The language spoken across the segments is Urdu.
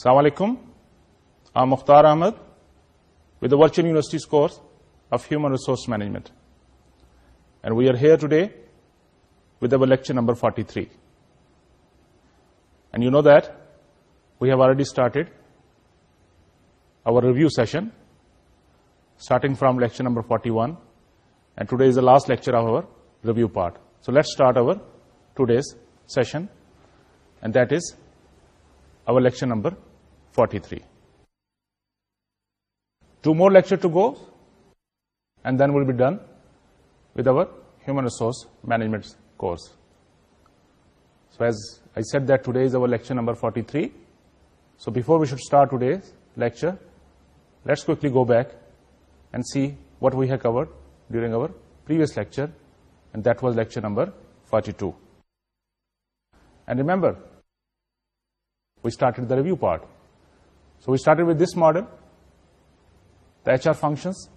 السلام علیکم عام مختار احمد وت دا ورچ universities course of human resource management and we are here today with our lecture number forty three and you know that we have already started our review session starting from lecture number forty one and today is the last lecture of our review part so let start our today's session that is our lecture number 43. Two more lectures to go, and then we'll be done with our human resource management course. So as I said that today is our lecture number 43. So before we should start today's lecture, let's quickly go back and see what we have covered during our previous lecture, and that was lecture number 42. And remember, we started the review part. So we started with this model, the HR functions,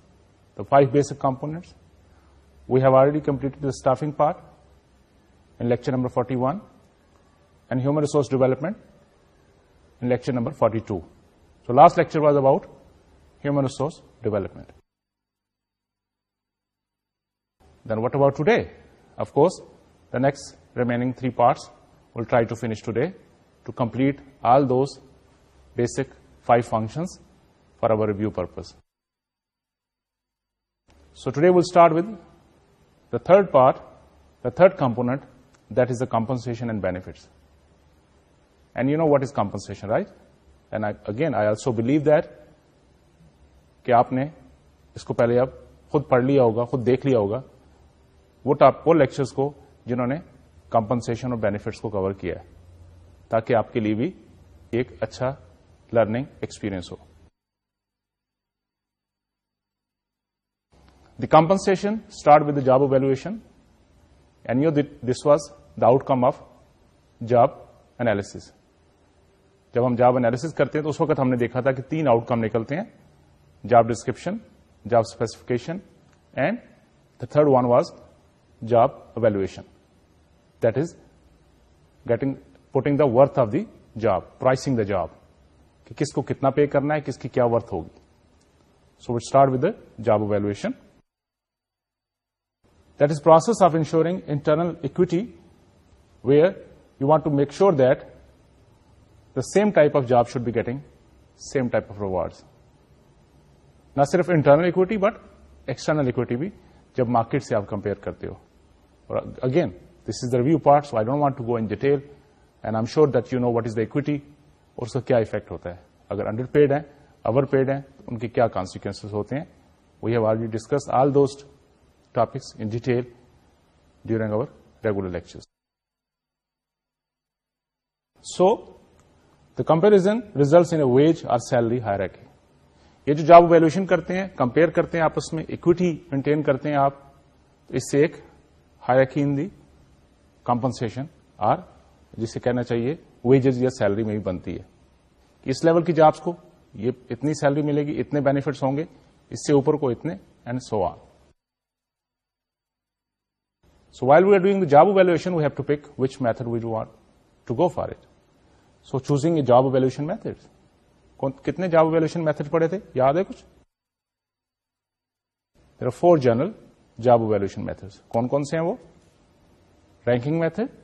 the 5 basic components. We have already completed the staffing part in lecture number 41 and human resource development in lecture number 42. So last lecture was about human resource development. Then what about today? Of course, the next remaining 3 parts we'll try to finish today to complete all those basic five functions for our review purpose so today will start with the third part the third component that is the compensation and benefits and you know what is compensation right and again I also believe that کہ آپ نے اس کو پہلے آپ خود پڑھ لیا ہوگا خود دیکھ لیا ہوگا وہ ٹاپ وہ لیکچرس کو جنہوں نے کمپنسیشن اور بینیفٹس کو کور کیا ہے تاکہ آپ کے لیے بھی ایک اچھا لرننگ ایکسپیرئنس ہو the compensation start with the job you this was the outcome of job analysis جب ہم جاب اینالس کرتے ہیں تو اس وقت ہم نے دیکھا تھا کہ تین آؤٹ کم نکلتے ہیں job description job specification and the third one was job evaluation that is getting putting the worth of the job pricing the job کہ کس کو کتنا پے کرنا ہے کس کی کیا ورتھ ہوگی so what start with job valuation that is process of ensuring internal equity where you want to make sure that the same type of job should be getting same type of reward نہ صرف internal equity but external equity بھی جب مارکیٹ سے آپ کمپیئر کرتے ہو اور again this is the Rio part so I don't want to go in detail and I am sure that you know what is the equity اور اس کا کیا افیکٹ ہوتا ہے اگر انڈر پیڈ ہیں اوور پیڈ ہیں ان کے کیا کانسیکوینس ہوتے ہیں we have are discuss all those topics in detail during our regular lecture so the comparison results in wage اور سیلری ہائر یہ جو جاب ویلوشن کرتے ہیں کمپیئر کرتے ہیں آپس میں اکویٹی مینٹین کرتے ہیں آپ اس سے ایک ہائر ان دی کمپنسن اور آر جسے کہنا چاہیے ویجز یا سیلری میں بھی بنتی ہے اس لیول کی جابس کو یہ اتنی سیلری ملے گی اتنے بینیفٹس ہوں گے اس سے اوپر کو اتنے and so are so while we are doing job valuation we have to pick which method want to go for it so choosing a job valuation method کتنے جاب ویلویشن میتھڈ پڑے تھے یاد ہے کچھ there are four general job valuation method کون کون سے ہیں وہ ranking method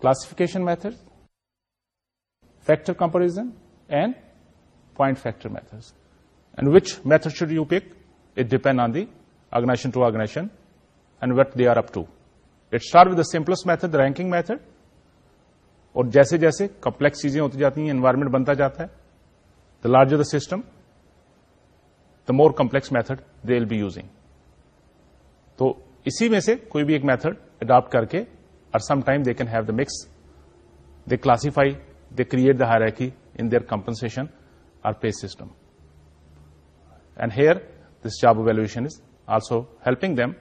classification method factor comparison and point factor method and which method should you pick it depend on the organization to organization and what the are up to it start with the simplest method ranking method اور جیسے جیسے کمپلیکس چیزیں ہوتی جاتی ہیں انوائرمنٹ بنتا جاتا ہے the larger the system the more complex method they will be using تو اسی میں سے کوئی بھی ایک میتھڈ اڈاپٹ کر کے اور some time they can have the mix they classify they create the hierarchy in their compensation or pay system and here this job valuation is also helping them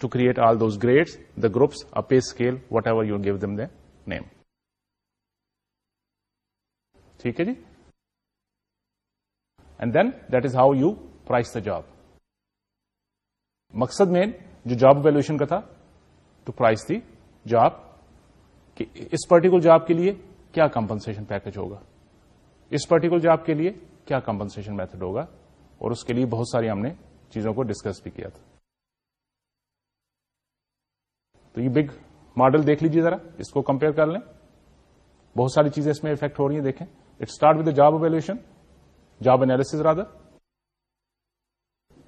to create all those grades the groups a pay scale whatever you give them them ٹھیک ہے جی and then that is how you price the job مقصد مین جو جاب ویلوشن کا تھا ٹو پرائز دی جاب اس پرٹیکولر جاب کے لیے کیا کمپنسن پیکج ہوگا اس پرٹیکولر جاب کے لیے کیا کمپنسن میتھڈ ہوگا اور اس کے لیے بہت ساری ہم نے چیزوں کو ڈسکس بھی کیا تھا تو یہ بگ ماڈل دیکھ لیجیے ذرا اس کو کمپیئر کر لیں بہت ساری چیزیں اس میں افیکٹ ہو رہی ہیں دیکھیں it start with job evaluation job rather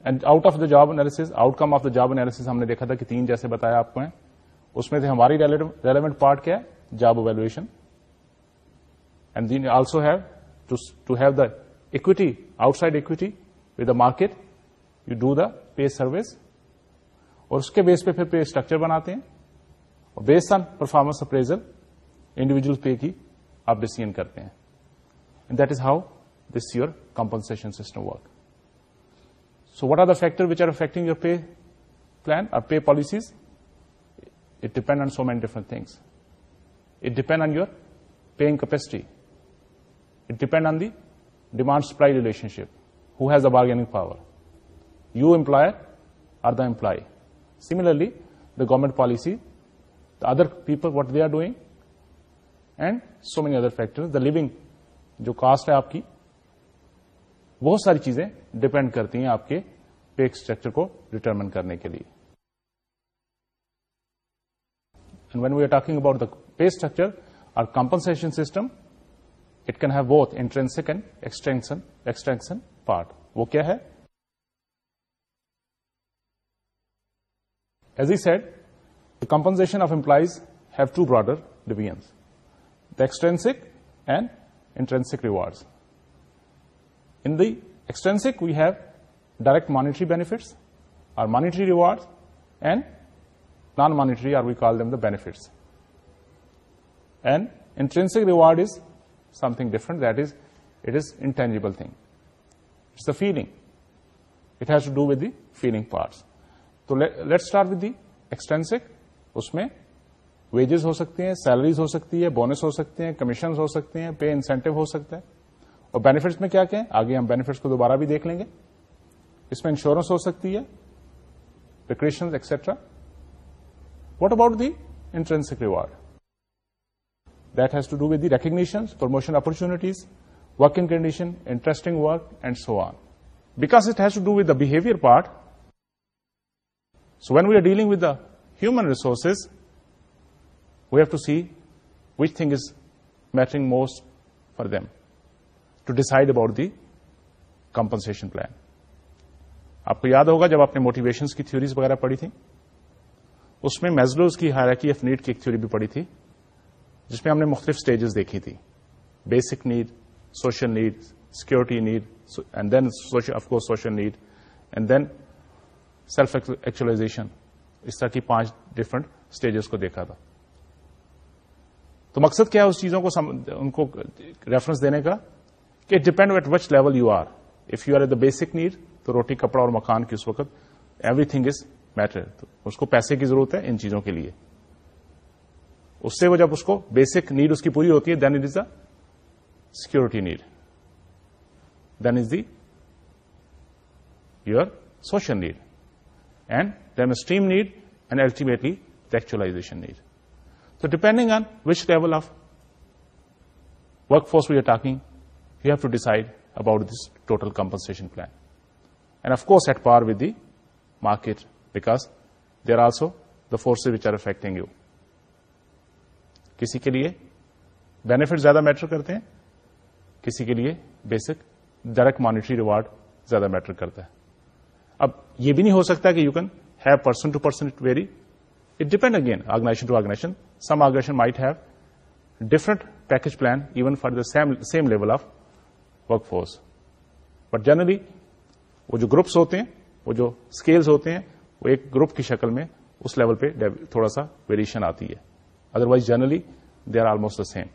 and out of the job analysis outcome of the job ہم نے دیکھا تھا کہ تین جیسے بتایا آپ کو اس میں ہماری ریلیونٹ پارٹ کیا ہے job evaluation and then you also have to have the equity outside equity with the market you do the pay survey اور اس کے بیس پہ پھر پے اسٹرکچر بناتے ہیں اور base on performance appraisal individual pay کی آپ ڈسیزن کرتے ہیں that is how this your compensation system work so what are the factor which are affecting your pay plan اور pay policies it depend on so many different things it depend on your paying capacity it depend on the demand supply relationship has a bargaining power you employer or the employee similarly the government policy the other people what they are doing and so many other factor living جو کاسٹ ہے آپ کی بہت ساری چیزیں ڈپینڈ کرتی ہیں آپ کے پے اسٹرکچر کو ڈیٹرمن کرنے کے لیے when we are talking about the pay structure اور compensation system It can have both intrinsic and extrinsic part. वो क्या है? As he said, the compensation of implies have two broader divisions, the extrinsic and intrinsic rewards. In the extrinsic, we have direct monetary benefits or monetary rewards, and non-monetary, or we call them the benefits. And intrinsic reward is something different that is it is intangible thing it's the feeling it has to do with the feeling parts تو let start with the extrinsic اس میں ویجز ہو سکتے ہیں سیلریز ہو سکتی ہے بونس ہو سکتے ہیں کمیشن ہو سکتے ہیں پے انسینٹو ہو سکتے ہیں اور بیفٹس میں کیا کہیں آگے ہم بیفٹس کو دوبارہ بھی دیکھ لیں گے اس میں انشورنس ہو سکتی ہے what about the intrinsic reward that has to do with the recognition promotion opportunities work in condition interesting work and so on because has to do with behaviour part so when we are dealing with human resources we have to see which thing is mattering most for them to decide about the compensation plan آپ کو یاد ہوگا جب آپ نے موٹیویشنس کی تھھیوریز وغیرہ پڑی تھیں اس میں میزلوز کی ہراکی ایف نیٹ کی ایک تھھیوری بھی پڑی تھی جس میں ہم نے مختلف اسٹیجز دیکھی تھی basic need social need security need and then of course social need and then self actualisation اس طرح کی پانچ ڈفرنٹ اسٹیجز کو دیکھا تھا تو مقصد کیا ہے اس چیزوں کو سم... ان کو ریفرنس دینے کا کہ depend at which level you are if you are at the basic need تو روٹی کپڑا اور مکان کی اس وقت ایوری تھنگ از میٹر اس کو پیسے کی ضرورت ہے ان چیزوں کے لیے اس سے وہ جب اس کو بیسک نیڈ اس کی پوری ہوتی ہے then it is the security need then is the your social need and then esteem need and ultimately سیکچلائزیشن need تو depending on which level of work force we are talking you have to decide about this total compensation plan and of course at par with the market because they are also the forces which are affecting you کسی کے لیے بینیفٹ زیادہ میٹر کرتے ہیں کسی کے لیے بیسک ڈائریکٹ مانیٹری ریوارڈ زیادہ میٹر کرتا ہے اب یہ بھی نہیں ہو سکتا کہ you can have person to person it vary it depend again organization to organization some organization might have different package plan even for the same level of work force but generally وہ جو گروپس ہوتے ہیں وہ جو اسکیلز ہوتے ہیں وہ ایک گروپ کی شکل میں اس لیول پہ تھوڑا سا ویریشن آتی ہے otherwise generally they are almost same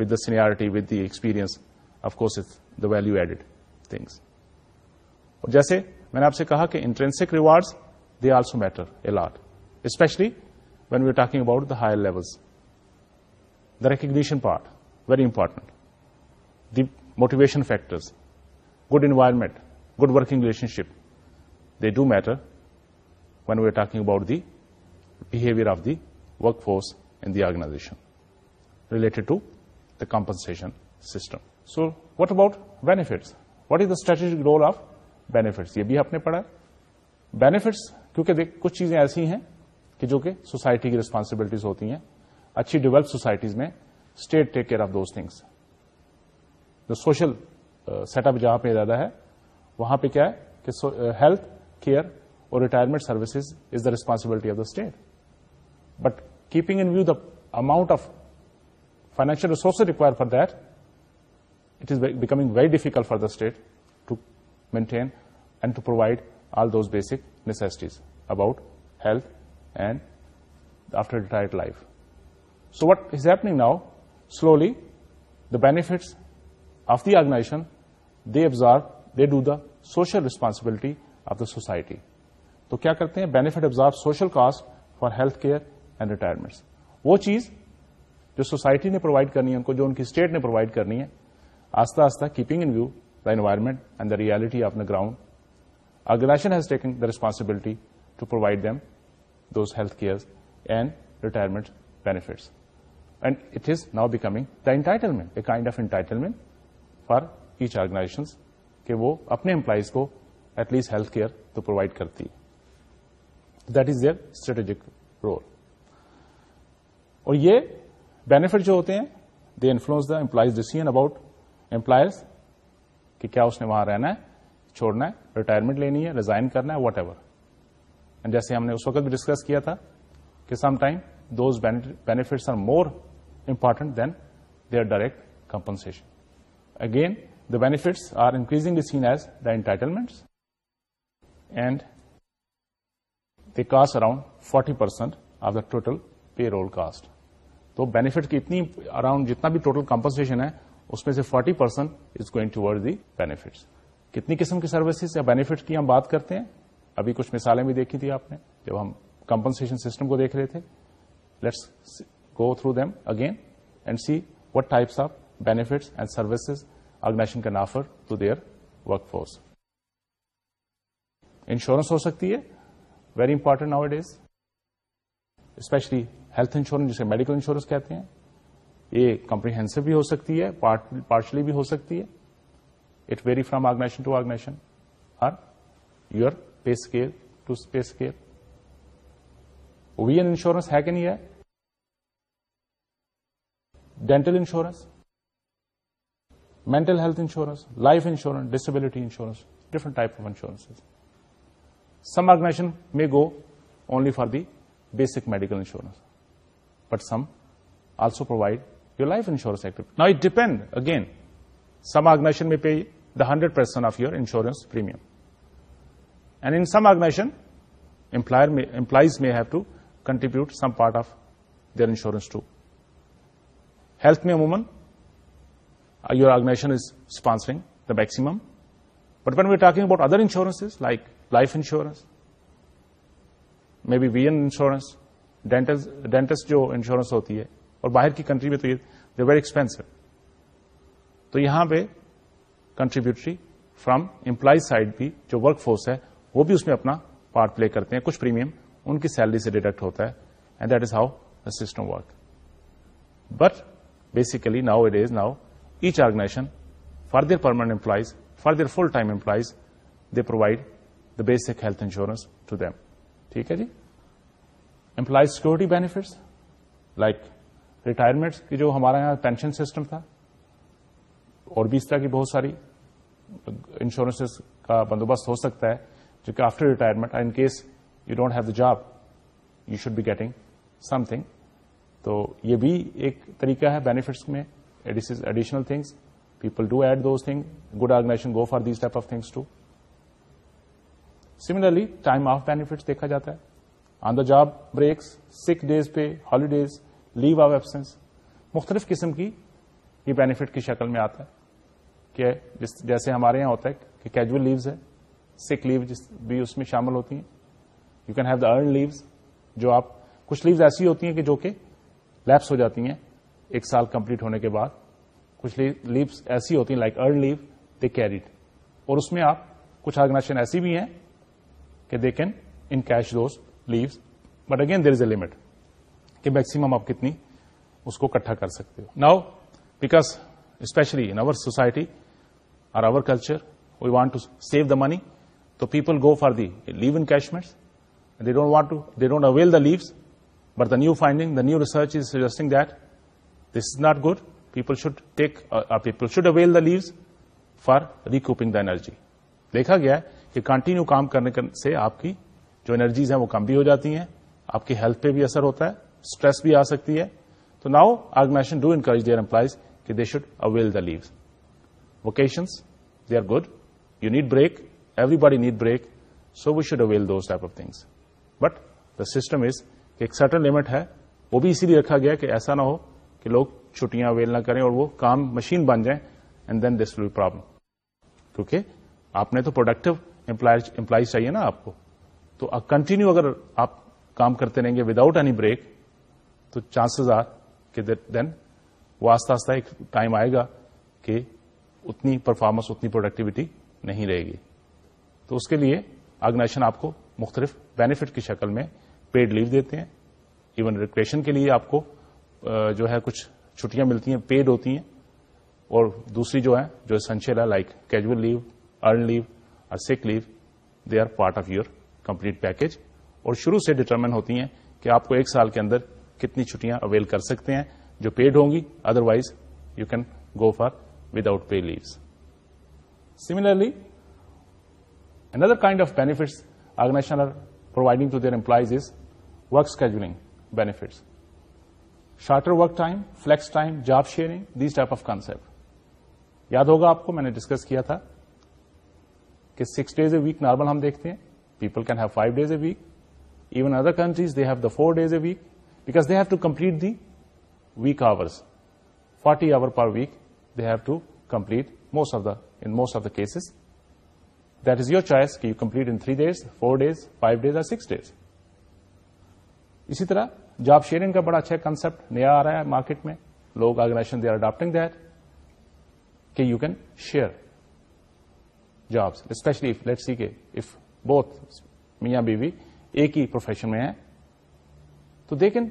with the seniority with the experience of course the value added things اور جیسے میں نے آپ سے کہا کہ intrinsic rewards they also matter a lot especially when we are talking about the higher level the recognition part very important the motivation factors good environment good working relationship they do matter when we are talking about the behaviour of the work force in the organization related to the compensation system so what about benefits what is the strategic role of benefits یہ بھی آپ نے پڑھا بینیفٹس کیونکہ دیکھ کچھ چیزیں ایسی ہیں کہ جو کہ سوسائٹی کی ریسپانسبلٹیز ہوتی ہیں اچھی ڈیولپ سوسائٹیز میں state take care of those things جو سوشل سیٹ اپ جہاں پہ زیادہ ہے وہاں پہ کیا ہے کہ ہیلتھ کیئر اور retirement services is the responsibility of the state but keeping in view the amount of financial resource require for this become very difficult for the state to maintain and to provide all those basic necessities about health and after retired life so what is happening now slowly the benefits of the organization they observe they do the social responsibility of the society تو کیا کرتے ہیں benefit observe social cost for health care and retirements وہ چیز جو سوسائٹی نے پرووائڈ کرنی ہے ان کو جو ان کی اسٹیٹ نے پرووائڈ کرنی ہے آہستہ آہستہ keeping in view the environment and the reality of the ground organization has taking the responsibility to provide them those health care and retirement benefits and it is now becoming the entitlement a kind of entitlement for each organization کہ وہ اپنے امپلائیز کو ایٹ لیسٹ ہیلتھ کیئر تو پرووائڈ کرتی that is their strategic role اور یہ بینیفٹ جو ہوتے ہیں they influence the employees decision about employees کہ کیا اس نے وہاں رہنا ہے چھوڑنا ہے ریٹائرمنٹ لینی ہے ریزائن کرنا ہے واٹ ایور جیسے ہم نے اس وقت بھی ڈسکس کیا تھا کہ some time those benefits are more important than they are direct compensation again the benefits are increasing seen as the entitlements and the cost around forty percent of the total payroll cost تو بینیفٹ کی اتنی اراؤنڈ جتنا بھی ٹوٹل کمپنسن ہے اس میں سے forty percent is going toward the benefits کتنی قسم کی سروسز یا بینیفٹ کی ہم بات کرتے ہیں ابھی کچھ مثالیں بھی دیکھی تھی آپ نے جب ہم کمپنسن سسٹم کو دیکھ رہے تھے let's go through them again and see what types of benefits and services organization can offer to their workforce insurance ہو سکتی ہے ویری ناؤ ناوڈ از اسپیشلی ہیلتھ انشورنس جسے میڈیکل انشورنس کہتے ہیں یہ کمپریہینسو بھی ہو سکتی ہے پارشلی بھی ہو سکتی ہے it vary from organization to pay scale to pay scale we N insurance ہے کہ نہیں ہے dental insurance mental health insurance life insurance disability insurance different type of insurance some organization میں go only for the basic medical insurance but some also provide your life insurance activity. Now, it depends, again, some organization may pay the 100% of your insurance premium. And in some organization, employees may have to contribute some part of their insurance too. Health mein umuman, uh, your organization is sponsoring the maximum. But when we're talking about other insurances like life insurance, maybe vision insurance, dentist جو انشورنس ہوتی ہے اور باہر کی کنٹری میں تو یہ ویری ایکسپینسو تو یہاں پہ کنٹریبیوٹری فرام امپلائیز سائڈ بھی جو ورک فورس ہے وہ بھی اس میں اپنا پارٹ پلے کرتے ہیں کچھ پریمیم ان کی سیلری سے ڈیڈکٹ ہوتا ہے and that is how the system work but basically now it is now each organization for their permanent employees for their full time employees they provide the basic health insurance to them ٹھیک ہے جی employees security benefits like retirements کی جو ہمارا یہاں پینشن سسٹم تھا اور بھی اس طرح کی بہت ساری انشورنس کا بندوبست ہو سکتا ہے جو کہ after retirement in case you don't have the job you should be getting something تو یہ بھی ایک طریقہ ہے بینیفٹس میں is additional things people do add those thing good organization go for these type of things too similarly time off benefits دیکھا جاتا ہے on the job breaks sick days پہ ہالیڈیز لیو آف ایبسنس مختلف قسم کی یہ بینیفٹ کی شکل میں آتا ہے کہ جس جیسے ہمارے یہاں ہوتا ہے کہ کیجول لیوز ہے سکھ لیو جس بھی اس میں شامل ہوتی ہیں you can have the earn leaves جو آپ کچھ لیوز ایسی ہوتی ہیں کہ جو کہ لیپس ہو جاتی ہیں ایک سال کمپلیٹ ہونے کے بعد کچھ لیوز ایسی ہوتی ہیں like earn leave they carried اور اس میں آپ کچھ آرگنائزیشن ایسی بھی ہیں کہ دے کین ان کیش دوست leaves but again there is a limit کہ میکسمم آپ کتنی اس کو اکٹھا کر سکتے ہو now back speciality are over culture we want to save the money تو people go for the encashments they don't want don't avail the leaves but the new finding the new research is suggesting that this is not good people should take people should avail the leaves for recouping the energy دیکھا گیا ہے کہ کنٹینیو کام کرنے سے آپ کی جو انرجیز ہیں وہ کم بھی ہو جاتی ہیں آپ کی ہیلتھ پہ بھی اثر ہوتا ہے اسٹریس بھی آ سکتی ہے تو now organization do encourage their employees کہ they should avail the leaves vacations they are good you need break everybody need break so we should avail those type of things but the system is کہ ایک سرٹن لمٹ ہے وہ بھی اسی لیے رکھا گیا کہ ایسا نہ ہو کہ لوگ چھٹیاں اویل نہ کریں اور وہ کام مشین بن جائیں and then this will be problem کیونکہ آپ نے تو پروڈکٹیو امپلائیز چاہیے نا آپ کو تو کنٹینیو اگر آپ کام کرتے رہیں گے وداؤٹ اینی بریک تو چانسز آر کہ دین وہ آستہ آستہ ایک ٹائم آئے گا کہ اتنی پرفارمنس اتنی پروڈکٹیوٹی نہیں رہے گی تو اس کے لیے آرگنائزیشن آپ کو مختلف بینیفٹ کی شکل میں پیڈ لیو دیتے ہیں ایون ریکریشن کے لیے آپ کو جو ہے کچھ چھٹیاں ملتی ہیں پیڈ ہوتی ہیں اور دوسری جو ہے جو ہے like casual leave earn leave اور sick leave they are part of your complete package اور شروع سے ڈٹرمن ہوتی ہیں کہ آپ کو ایک سال کے اندر کتنی چھٹیاں اویل کر سکتے ہیں جو پیڈ ہوں گی otherwise you can go for without pay leaves similarly another kind of benefits organization are providing to their employees is work scheduling benefits shorter work time flex time job sharing these type of concept یاد ہوگا آپ کو میں نے ڈسکس کیا تھا کہ six days a week normal ہم دیکھتے ہیں people can have five days a week even other countries they have the four days a week because they have to complete the week hours forty hour per week they have to complete most of the in most of the cases that is your choice کہ you complete in three days four days five days اور سکس ڈیز اسی طرح جاب شیئرنگ کا بڑا اچھا کنسپٹ نیا آ رہا ہے مارکیٹ میں لوگ organization they are adapting that کہ you can share jobs especially let see کے اف بہت میاں بیوی ایک ہی پروفیشن میں ہیں تو they can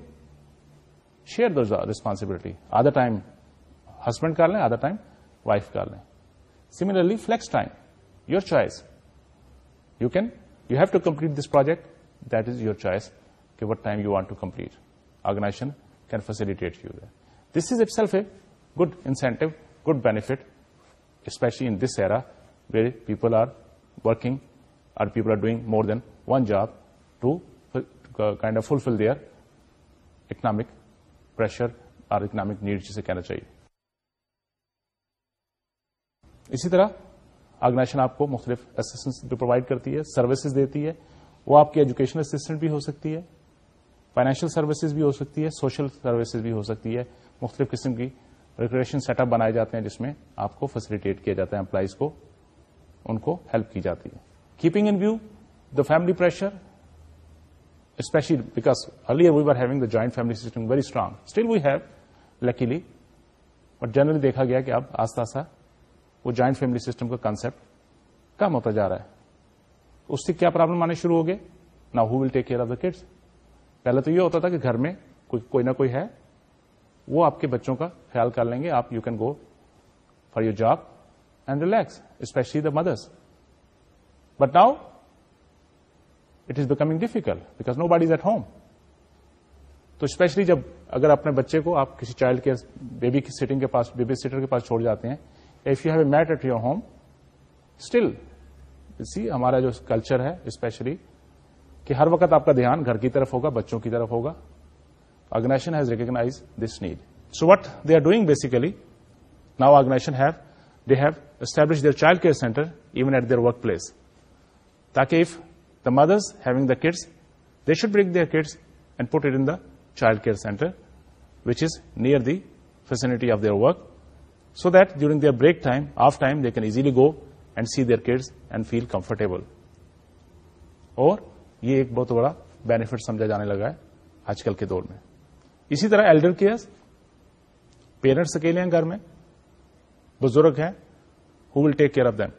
share the responsibility آدھا ٹائم ہسبینڈ کر لیں آدھا ٹائم وائف کر لیں similarly flex time your choice you can you have to complete this project that is your choice کہ what time you want to complete organization can facilitate you where this is itself a good incentive good benefit especially in this era we people are working are people are doing more than one job to kind of fulfil their economic pressure اور اکنامک نیڈ جسے کہنا چاہیے اسی طرح آرگنائزیشن آپ کو مختلف اسسٹنس جو پرووائڈ کرتی ہے سروسز دیتی ہے وہ آپ کی ایجوکیشن اسسٹنٹ بھی ہو سکتی ہے فائنینشیل سروسز بھی ہو سکتی ہے سوشل سروسز بھی ہو سکتی ہے مختلف قسم کی ریکریشن سیٹ اپ بنائے جاتے ہیں جس میں آپ کو فیسلیٹیٹ کیا جاتا ہے امپلائیز کو ان کو ہیلپ کی جاتی ہے keeping in view the family pressure especially because the joint family system very strong still we have luckily but generally دیکھا گیا کہ اب آہستہ آستہ وہ جوائنٹ فیملی سسٹم کا کانسپٹ کم ہوتا جا رہا ہے اس سے کیا پرابلم آنے شروع ہو گئے نا ہل take care of the kids پہلے تو یہ ہوتا تھا کہ گھر میں کوئی نہ کوئی ہے وہ آپ کے بچوں کا خیال کر لیں گے آپ you can go for your job and relax especially the mothers but now it is becoming difficult because nobody at home تو اسپیشلی جب اگر اپنے بچے کو آپ کسی چائلڈ کیئر بیبی کی سیٹنگ کے پاس بیبی سیٹر کے پاس چھوڑ جاتے ہیں if you have a maid at your home still see ہمارا جو کلچر ہے اسپیشلی کہ ہر وقت آپ کا دھیان گھر کی طرف ہوگا بچوں کی طرف ہوگا organization has recognise this need so what they are doing basically now organization have they have establish their child care centre even at their workplace تاکہ if the mothers having the kids they should bring their kids and put in the child care centre which is near the facility of their work so that during their break time off time they can easily go and C their kids and feel comfortable اور یہ ایک بہت بڑا بینیفٹ سمجھا جانے لگا ہے آج کل کے دور میں اسی طرح ایلڈر کیئرس پیرنٹس اکیلے گھر میں بزرگ ہیں who will take care of them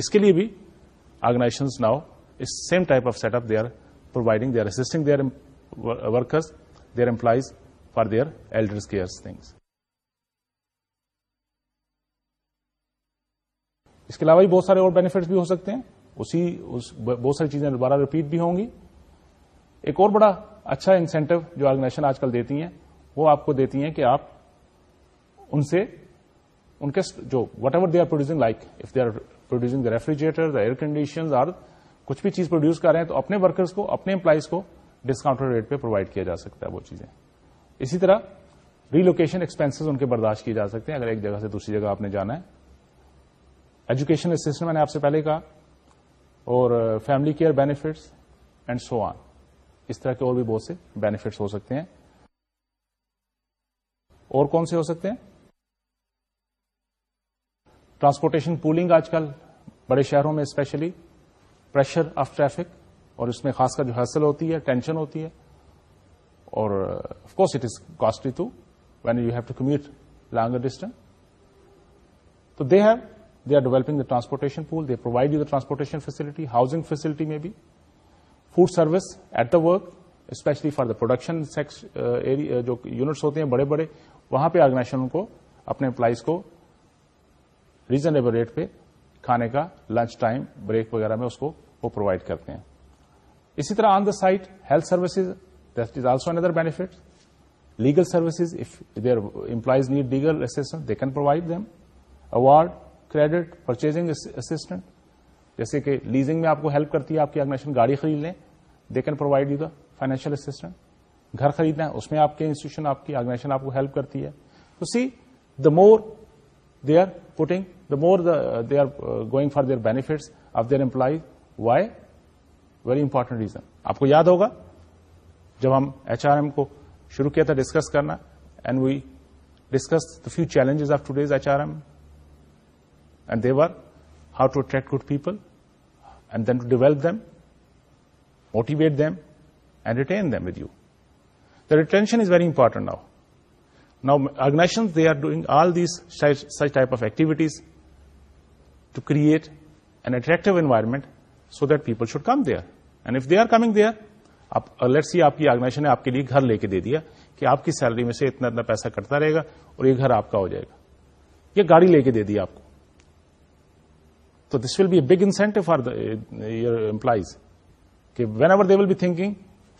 اس کے لیے بھی organization now same type of set up they are providing their sting they workers their employees for their elders care اس کے علاوہ بھی بہت سارے اور بینیفٹس بھی ہو سکتے ہیں اسی اس بہت ساری چیزیں دوبارہ ریپیٹ بھی ہوں گی ایک اور بڑا اچھا انسینٹو جو آرگنائزیشن آج کل دیتی ہیں وہ آپ کو دیتی ہیں کہ آپ ان سے ان کے جو what ever they are producing like if they are producing refrigerator air condition اور کچھ بھی چیز پروڈیوس کر رہے ہیں تو اپنے ورکرس کو اپنے امپلائیز کو ڈسکاؤنٹڈ ریٹ پہ پرووائڈ کیا جا سکتا ہے وہ چیزیں اسی طرح ری لوکیشن ان کے برداشت کیے جا سکتے ہیں اگر ایک جگہ سے دوسری جگہ آپ نے جانا ہے ایجوکیشن اسسٹنٹ میں نے آپ سے پہلے کہا اور family care benefits and so on اس طرح کے اور بھی بہت سے بینیفٹس ہو سکتے ہیں اور کون سے ہو سکتے ہیں ٹرانسپورٹیشن پولنگ آج کل بڑے شہروں میں اسپیشلی پریشر آف ٹریفک اور اس میں خاص کر جو حاصل ہوتی ہے ٹینشن ہوتی ہے اور of course it is costly to when you have to commute longer distance تو they have they are developing the transportation pool they provide you the transportation facility housing facility میں بھی food service at the work especially for the production جو یونٹس ہوتے ہیں بڑے بڑے وہاں پہ آرگنائزیشن کو اپنے امپلائیز کو ریزنیبل ریٹ پہ کھانے کا لنچ ٹائم بریک وغیرہ میں اس کو وہ پرووائڈ کرتے ہیں اسی طرح on the site health services that is also another benefit legal services if their employees need legal assistance they can provide them award credit purchasing assistance جیسے کہ لیزنگ میں آپ کو ہیلپ کرتی ہے آپ کی اگنیشن گاڑی خرید لیں they can provide you the financial assistance گھر خریدنا ہے اس میں آپ کے انسٹیٹیوشن آپ کی آگنیشن آپ کو ہیلپ کرتی ہے تو see the more they are putting the more they are going for their benefits of their employees why very important reason آپ کو یاد ہوگا جب ہم ایچ آر ایم کو شروع کیا تھا ڈسکس کرنا and we discuss the few challenges of today's H R M and the war how to attract good people and then to develop them motivate them and retain them with you the retention is very important now now organization they are doing all these such type of activities to create an attractive environment so that people should come there and if they are coming that see آپ کی آرگنائزیشن نے آپ کے لیے گھر لے کے دے دیا کہ آپ کی سیلری میں سے اتنا اتنا پیسہ کٹتا رہے گا اور یہ گھر آپ کا ہو جائے گا یہ گاڑی لے کے دے دی آپ کو تو this will be a big incentive for your employees کہ when ever they will be thinking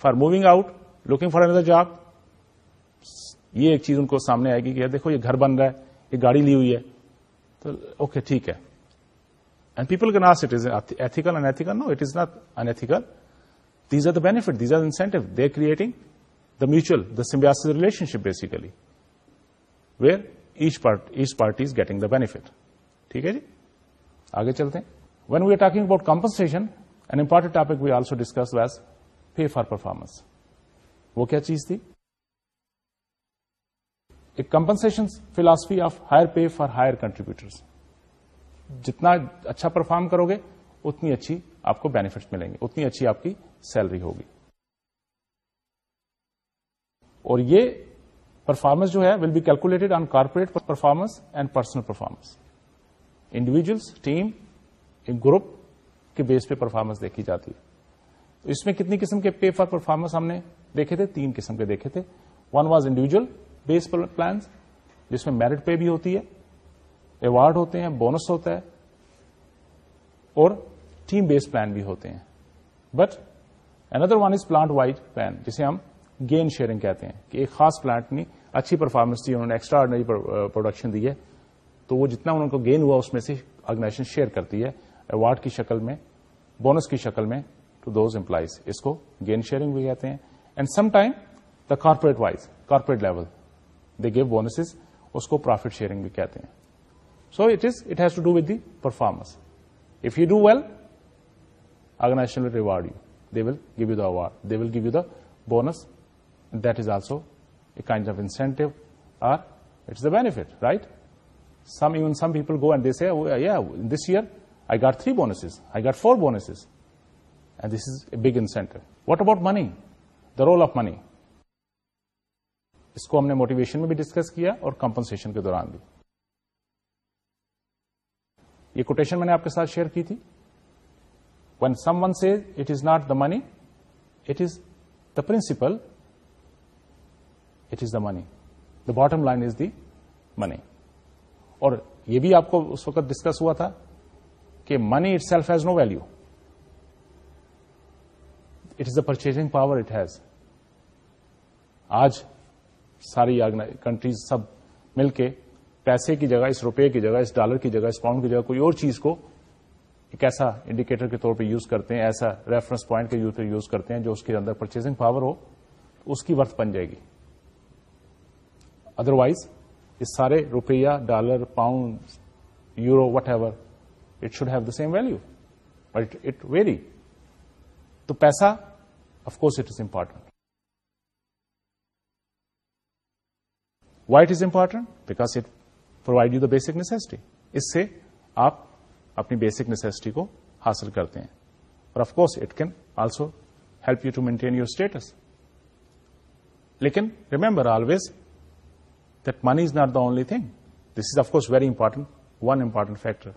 for moving out looking for another job یہ ایک چیز ان کو سامنے آئے گی کہ دیکھو یہ گھر بن رہا ہے یہ گاڑی لی ہوئی ہے تو اوکے ٹھیک ہے and people can ask it is ethical and ethical no it is not in unethical these are the benefit these are incentive they are creating the mutual the symbiotic relationship basically where each each party is getting the benefit ٹھیک ہے جی آگے چلتے ہیں when we are talking about compensation an important topic we also discussed ways pay for performance وہ کیا چیز تھی compensation philosophy of higher pay for higher contributors جتنا اچھا پرفارم کرو گے اتنی اچھی آپ کو بینیفٹ ملیں گے اتنی اچھی آپ کی سیلری ہوگی اور یہ پرفارمنس جو ہے will be calculated on corporate performance and personal performance individuals team group کے بیس پہ پرفارمنس دیکھی جاتی ہے اس میں کتنی قسم کے پے فار پرفارمنس ہم نے دیکھے تھے تین قسم کے دیکھے تھے one was individual base plans جس میں میرٹ پے بھی ہوتی ہے ایوارڈ ہوتے ہیں بونس ہوتا ہے اور ٹیم بیس پلان بھی ہوتے ہیں but another one is plant wide plan جسے ہم گین شیئرنگ کہتے ہیں کہ ایک خاص پلانٹ نے اچھی پرفارمنس دی انہوں نے ایکسٹرا آرڈنری پروڈکشن دی ہے تو وہ جتنا ان کو گین ہوا اس میں سے آرگنائزیشن شیئر کرتی ہے ایوارڈ کی شکل میں بونس کی شکل میں ٹو دوز امپلائیز اس کو گین شیئرنگ بھی کہتے ہیں and some time the corporate wise corporate level they give bonuses اس کو پروفٹ شیئرنگ بھی کہتے ہیں so it is it has to do with the performance if you do well organization will reward you they will give you the award they will give you the bonus that is also a kind of incentive or it's the benefit right some even some people go and this this year I got three bonuses I got four bonuses and this is a big incentive what about money the role of money اس کو ہم نے موٹیویشن میں بھی ڈسکس کیا اور کمپنسن کے دوران بھی یہ کوٹیشن میں نے آپ کے ساتھ شیئر کی تھی وین سم ون سے it is not the money it is the principle it is the money the bottom line is the money اور یہ بھی آپ کو اس وقت ڈسکس ہوا تھا کہ money it self has no value it is the purchasing power it has آج ساری کنٹریز سب مل کے پیسے کی جگہ اس روپے کی جگہ اس ڈالر کی جگہ اس پاؤنڈ کی جگہ کوئی اور چیز کو ایک ایسا انڈیکیٹر کے طور پہ یوز کرتے ہیں ایسا ریفرنس پوائنٹ کے یوز کرتے ہیں جو اس کے اندر پرچیزنگ پاور ہو اس کی ورتھ بن جائے گی ادروائز سارے روپیہ dollar pound euro what ever it should have the same value but it very تو پیسہ of course it is important white is important because it provide you the basic necessity اس سے آپ اپنی بیسک نیسٹی کو حاصل کرتے ہیں اور of course it can also help you to maintain your status لیکن remember always that money is not the only thing this is of course very important one important factor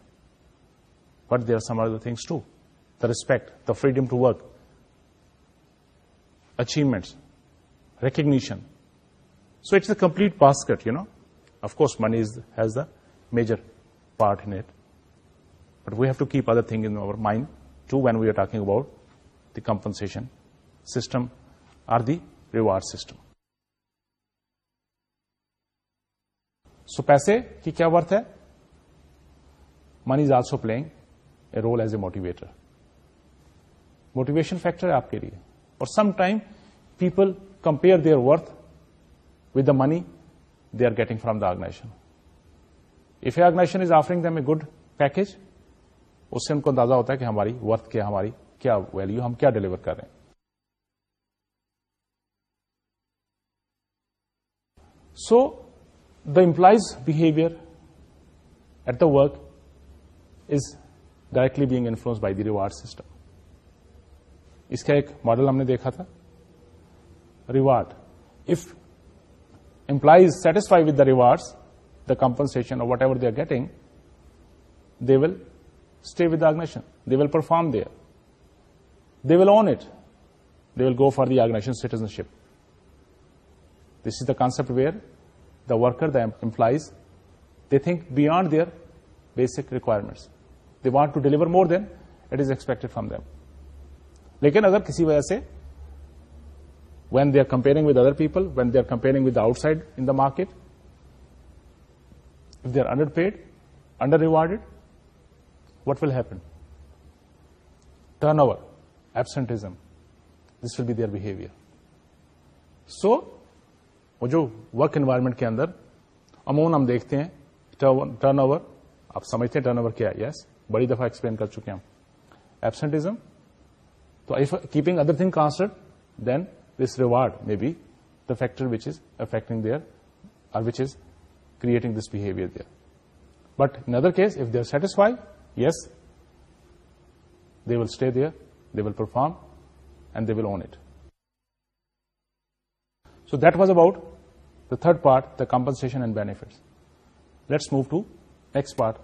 but they are some are the things to the respect the freedom to work achievement recognition so it's a complete basket you know of course money has the major part in it but we have to keep other thing over mind to what we are talking about the compensation system or the reward some so پیسے کی کیا ورتھ ہے money is also play goal as a motivator motivation factor ہے آپ کے لیے اور some time people compare their worth with the money they are getting from the organization if a organization is offering them a good package اس سے ان کو اندازہ ہوتا ہے کہ ہماری ورتھ کیا ہماری کیا ویلو ہم کیا ڈیلیور کر رہے ہیں so the employees behaviour at the work is directly being influence by the reward system اس کا ایک ماڈل ہم نے دیکھا تھا reward if employees satisfy with the rewards the compensation what ever they are getting they will stay with the organization they will perform there they will on it they will go for organizational citizenship this is the concept where the worker the employees they think beyond their basic requirements they want to deliver more than it is expected from them لیکن اگر کسی وجہ سے when they are comparing with other people when they are comparing with out side in the market if they are under paid under rewarded what will happen turn over absenteeism this will bear behaviour so وہ جو ورک انوائرمنٹ کے اندر امون ہم دیکھتے ہیں ٹرن اوور آپ سمجھتے ٹرن اوور کیا یس بڑی دفعہ ایکسپلین کر چکے ہیں ایبسنٹزم تو keeping other thing constant then this reward may be the factor which is affecting there اور which is creating this behaviour there but another case if they are satisfied yes they will stay there they will perform and they will on it so that was about the third part the compensation and benefits let's move to next part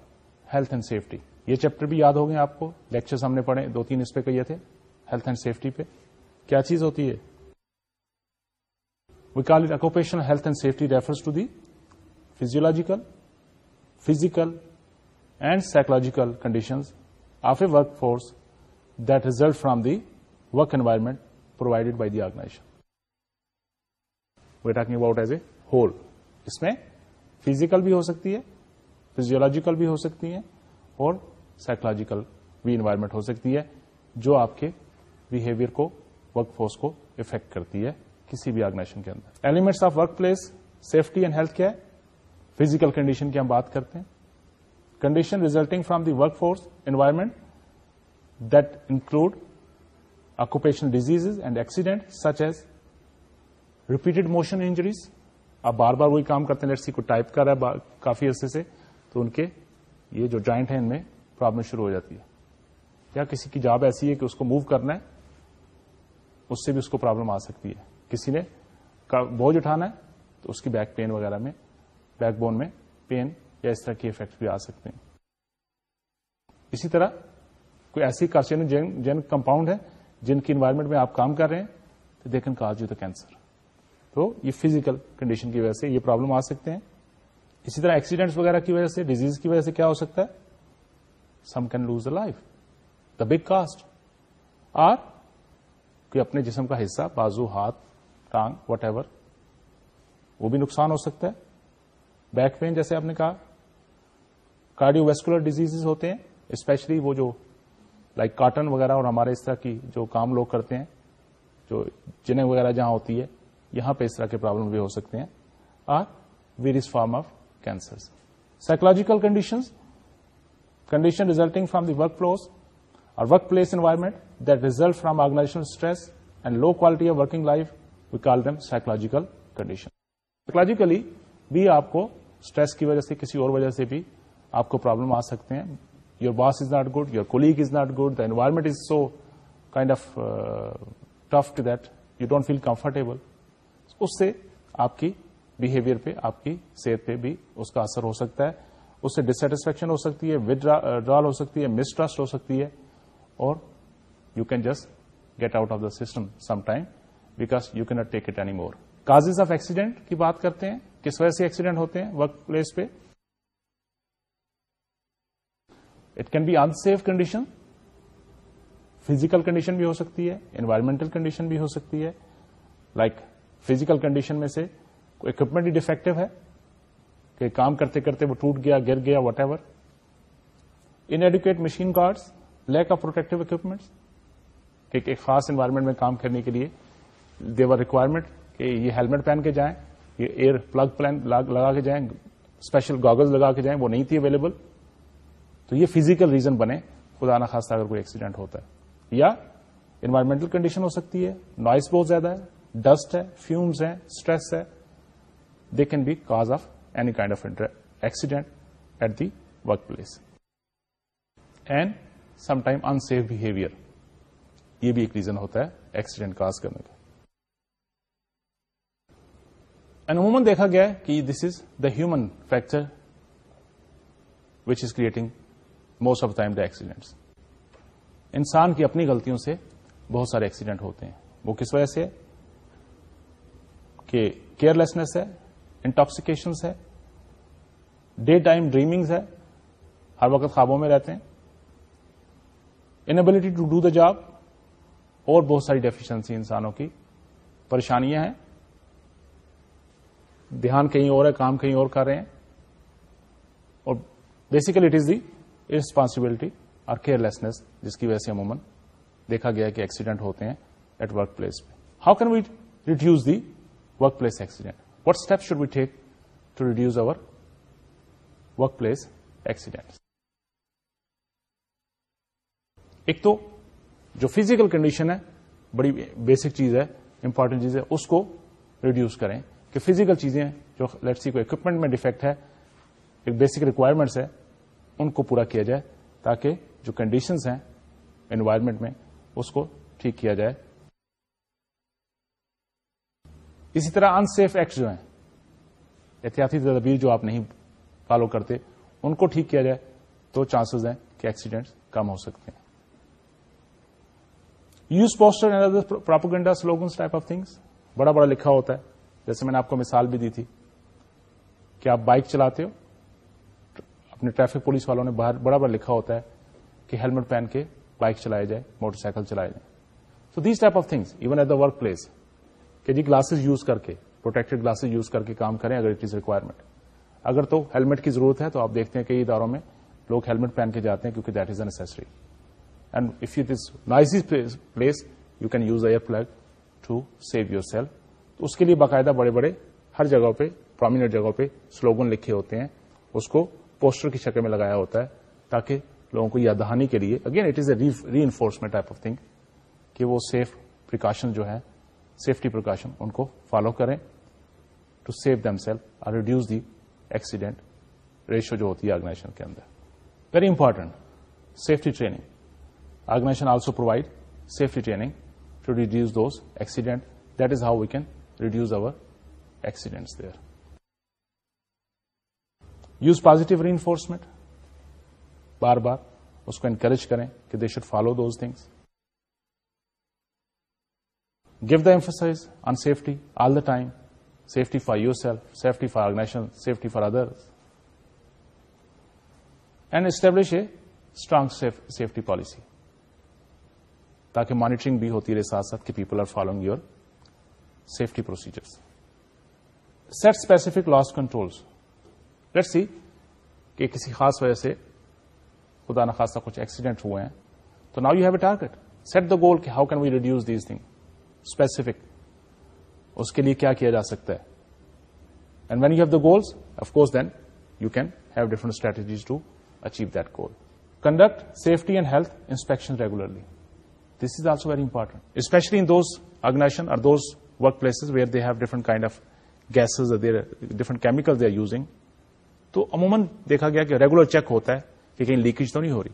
health and safety یہ چیپٹر بھی یاد ہو گئے آپ کو لیکچرس ہم نے پڑے دو تین اس پہ کہلتھ اینڈ سیفٹی پہ کیا چیز ہوتی ہے we call it occupational health and safety refers to the physiological physical and psychological conditions of a work force that result from the work environment provided by the organization we talking about as a whole اس میں فیزیکل بھی ہو سکتی ہے فیزیولوجیکل بھی ہو سکتی ہے اور سائکلوجیکل بھی انوائرمنٹ ہو سکتی ہے جو آپ کے بہیویئر کو ورک فورس کو افیکٹ کرتی ہے کسی بھی آرگنائزیشن کے اندر elements of work place safety and health care physical condition کی ہم بات کرتے ہیں condition resulting from the work force environment that include occupational disease and accident such as repeated motion injuries آپ بار بار وہی کام کرتے ہیں لیٹ سی کو ٹائپ کر رہا ہے کافی عرصے سے تو ان کے یہ جو جوائنٹ ہے ان میں پرابلم شروع ہو جاتی ہے یا کسی کی جاب ایسی ہے کہ اس کو موو کرنا ہے اس سے بھی اس کو پرابلم آ سکتی ہے کسی نے بوجھ اٹھانا ہے تو اس کی بیک پین وغیرہ میں بیک بون میں پین یا اس طرح کے افیکٹ بھی آ سکتے ہیں اسی طرح کوئی ایسی کاسٹین جن کمپاؤنڈ ہے جن کی انوائرمنٹ میں آپ کام کر رہے ہیں تو دیکھن دا کینسر تو یہ فزیکل کنڈیشن کی وجہ سے یہ پرابلم آ سکتے ہیں اسی طرح ایکسیڈینٹس وغیرہ کی وجہ سے ڈیزیز کی وجہ سے کیا ہو سکتا ہے some can lose a life the big cost or کوئی اپنے جسم کا حصہ بازو ہاتھ ٹانگ وٹ ایور وہ بھی نقصان ہو سکتا ہے بیک پین جیسے آپ نے کہا کارڈیو ویسکولر ڈیزیز ہوتے ہیں اسپیشلی وہ جو لائک like کاٹن وغیرہ اور ہمارے اس طرح کی جو کام لوگ کرتے ہیں جو جنے وغیرہ جہاں ہوتی ہے یہاں پہ اس طرح کے پرابلم بھی ہو سکتے ہیں or various form of cancer psychological condition condition resulting from the work پلوس اور work place environment that result from organization stress and low quality of working life we call them psychological condition psychologically بھی آپ کو اسٹریس کی وجہ سے کسی اور وجہ سے بھی آپ کو پرابلم آ سکتے ہیں your boss is not good your colleague is not good the environment is so kind of tough to that you don't feel comfortable اس سے آپ کی بہیویئر پہ آپ کی صحت پہ بھی اس کا اثر ہو سکتا ہے اس سے ڈسٹسفیکشن ہو سکتی ہے ڈرال ہو سکتی ہے مسٹرسٹ ہو سکتی ہے اور you can just get out of the system some time because you کی not take it any more cause of accident کی بات کرتے ہیں کس وجہ سے ایکسیڈنٹ ہوتے ہیں ورک پلیس پہ it can be unsafe condition physical condition بھی ہو سکتی ہے انوائرمنٹل کنڈیشن بھی ہو سکتی ہے لائک فزیکل کنڈیشن میں سے کوئی اکوپمنٹ ہی ڈیفیکٹو ہے کہ کام کرتے کرتے وہ ٹوٹ گیا گر گیا what ever inadequate machine guards lack of protective equipment ایک خاص انوائرمنٹ میں کام کرنے کے لیے دیور ریکوائرمنٹ کہ یہ ہیلمٹ پہن کے جائیں یہ ایئر پلگ پلان لگا کے جائیں اسپیشل گاگل لگا کے جائیں وہ نہیں تھی اویلیبل تو یہ فزیکل ریزن بنے خدا ناخواستہ اگر کوئی ایکسیڈنٹ ہوتا ہے یا انوائرمنٹل کنڈیشن ہو سکتی ہے نوائز بہت زیادہ ہے ڈسٹ ہے فیومز ہیں اسٹریس ہے they can be cause of any kind of accident at the work place and some time unsafe behaviour یہ بھی ایک ریزن ہوتا ہے ایکسیڈنٹ کاز کرنے کا اینڈ عموماً دیکھا گیا کہ this is the human factor which is creating most of time the accident انسان کی اپنی غلطیوں سے بہت سارے ایکسیڈنٹ ہوتے ہیں وہ کس وجہ سے کہ کیئر لیسنیس ہے انٹاکسیکیشنس ہے ڈے ٹائم ڈریمنگ ہے ہر وقت خوابوں میں رہتے ہیں inability to do the job اور بہت ساری ڈیفیشنسی انسانوں کی پریشانیاں ہیں دھیان کہیں اور ہے کام کہیں اور کر رہے ہیں اور basically it is the responsibility اور کیئر لیسنیس جس کی وجہ سے عموماً دیکھا گیا کہ ایکسیڈنٹ ہوتے ہیں ایٹ ورک پلیس پہ how can we reduce the work place accident what step should be take to reduce over work place accident ایک تو جو فزیکل کنڈیشن ہے بڑی بیسک چیز ہے امپارٹینٹ چیز ہے اس کو ریڈیوز کریں کہ فزیکل چیزیں ہیں جو لیٹ سی کو اکوپمنٹ میں ڈیفیکٹ ہے ایک بیسک ریکوائرمنٹس ہے ان کو پورا کیا جائے تاکہ جو کنڈیشنز ہیں انوائرمنٹ میں اس کو ٹھیک کیا جائے اسی طرح انسیف ایکٹ جو ہیں احتیاطی تدابیر جو آپ نہیں فالو کرتے ان کو ٹھیک کیا جائے تو چانسز ہیں کہ ایکسیڈنٹس کم ہو سکتے ہیں use poster propaganda slogans type of things بڑا بڑا لکھا ہوتا ہے جیسے میں نے آپ کو مثال بھی دی تھی کہ آپ بائک چلاتے ہو اپنے ٹریفک پولیس والوں نے باہر بڑا بڑا لکھا ہوتا ہے کہ ہیلمٹ پہن کے بائک چلایا جائے موٹر سائیکل چلایا جائے so these type of things even at the work place کہ جی گلاسز یوز کر کے پروٹیکٹڈ گلاسز یوز کر کے کام کریں اگر اٹ از ریکوائرمنٹ اگر تو ہیلمٹ کی ضرورت ہے تو آپ دیکھتے ہیں کئی اداروں میں لوگ ہیلمٹ پہن کے جاتے ہیں کیونکہ that is necessary and if you is noise place you can use ear plug to save your self اس کے لیے باقاعدہ بڑے بڑے ہر جگہ پہ پرومینٹ جگہوں پہ سلوگن لکھے ہوتے ہیں اس کو پوسٹر کی شکل میں لگایا ہوتا ہے تاکہ لوگوں کو یاد دہانی کے لیے again it is a reinforcement type of thing کہ وہ سیف پریکاشن جو ہے سیفٹی پریکاشن ان کو فالو کریں to save them self reduce the accident ratio جو ہوتی ہے آرگنائزیشن کے اندر very important safety training organization also provide safety training to reduce those accident that is how we can reduce our accidents there use positive reinforcement بار بار اس کو انکریج کریں کہ they should follow those things give the emphasize on safety all the time safety for your self safety for organization safety for other and establish a strong safety policy تاکہ مانیٹرنگ بھی ہوتی رہے ساتھ ساتھ کہ people are following your safety procedures set specific laws controls let see کہ کسی خاص وجہ سے خدا نخواستہ کچھ ایکسیڈنٹ ہوئے ہیں تو now you have a target set the goal کہ how can we reduce these thing specific اس کے لیے کیا کیا جا سکتا ہے and when you have the goals of course then you can have different strategies to achieve that goal conduct safety and health inspection regularly this is also very important especially in those organization اور those work places where they have different kind of gases different chemical they are using تو عموماً دیکھا گیا کہ ریگولر چیک ہوتا ہے کہ کہیں لیکیج تو نہیں ہو رہی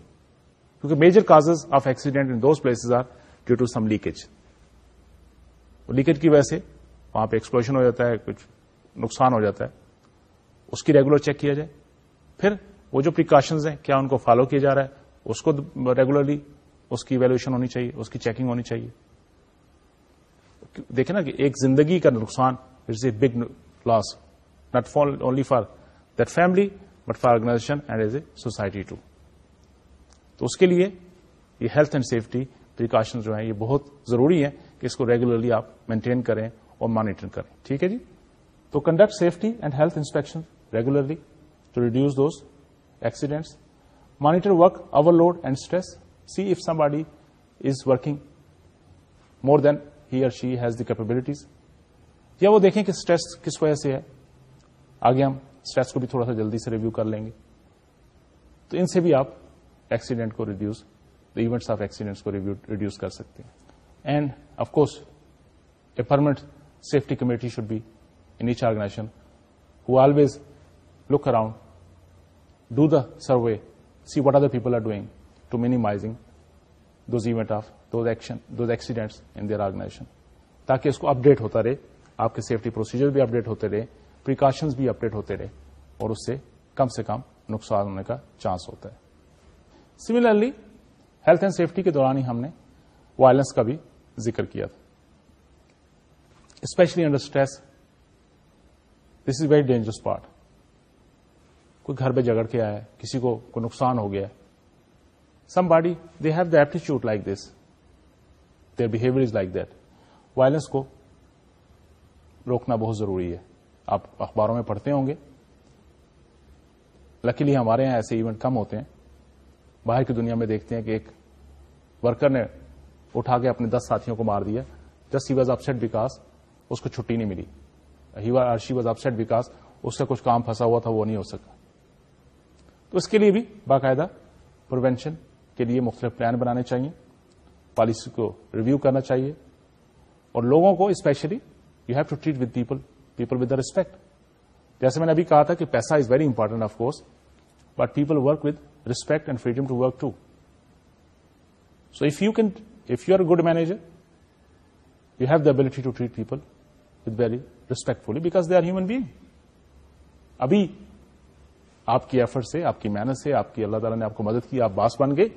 کیونکہ major cause of accident in those places are due to some leakage leakage کی وجہ سے وہاں پہ ایکسپلوشن ہو جاتا ہے کچھ نقصان ہو جاتا ہے اس کی ریگولر چیک کیا جائے پھر وہ جو پریکاشنز ہیں کیا ان کو فالو کیا جا رہا ہے اس کو ریگولرلی اس کی ویلوشن ہونی چاہیے اس کی چیکنگ ہونی چاہیے دیکھیں نا کہ ایک زندگی کا نقصان it's a big loss not fall only for that family but for organization and as a society too تو اس کے لیے یہ ہیلتھ اینڈ سیفٹی پریکاشن جو ہیں یہ بہت ضروری ہیں کہ اس کو ریگولرلی آپ مینٹین کریں اور مانیٹر کریں ٹھیک ہے جی تو conduct safety and health inspection regularly to reduce those accidents monitor work overload and stress see if somebody is working more than he she has the capabilities یا وہ دیکھیں کہ اسٹریس کس وجہ سے ہے آگے ہم اسٹریس کو بھی تھوڑا سا جلدی سے ریویو کر لیں گے تو ان سے بھی آپ ایکسیڈنٹ کو ریڈیوز ایونٹس آف ایکسیڈنٹس کو ریڈیوز کر سکتے ہیں and of course a permanent safety committee should be each organization who always look around do the survey see what are the people are doing to minimising those event of action do the accidents in the organization تاکہ اس کو اپڈیٹ ہوتا رہے آپ کے سیفٹی پروسیجر بھی اپڈیٹ ہوتے رہے پریکاشنز بھی اپڈیٹ ہوتے رہے اور اس سے کم سے کم نقصان ہونے کا چانس ہوتا ہے سملرلی ہیلتھ اینڈ سیفٹی کے دوران ہی ہم نے وائلنس کا بھی ذکر کیا تھا especially under stress this is very dangerous part کوئی گھر پہ جگڑ کے آیا ہے کسی کو کوئی نقصان ہو گیا somebody they have the aptitude like this their behaviour is like that violence کو روکنا بہت ضروری ہے آپ اخباروں میں پڑھتے ہوں گے لکیلی ہمارے یہاں ایسے ایونٹ کم ہوتے ہیں باہر کی دنیا میں دیکھتے ہیں کہ ایک ورکر نے اٹھا کے اپنے دس ساتھیوں کو مار دیا جس ہی واز اپسٹ وکاس اس کو چھٹی نہیں ملی ہی واز اپسٹ وکاس اس کا کچھ کام پھنسا ہوا تھا وہ نہیں ہو سکا تو اس کے لیے بھی باقاعدہ پروینشن کے لیے مختلف پلان بنانے چاہیے پالیسی کو ریویو کرنا چاہیے اور لوگوں کو especially you have to treat with people people with the respect جیسے میں نے ابھی کہا تھا کہ پیسہ is very important of course but people work with respect and freedom to work to so if you can if you are good manager you have the ability to treat people with very respect fully because they are human being ابھی آپ کی ایفرٹ سے آپ کی محنت سے آپ کی اللہ تعالیٰ نے آپ کو مدد کی آپ باس بن گئے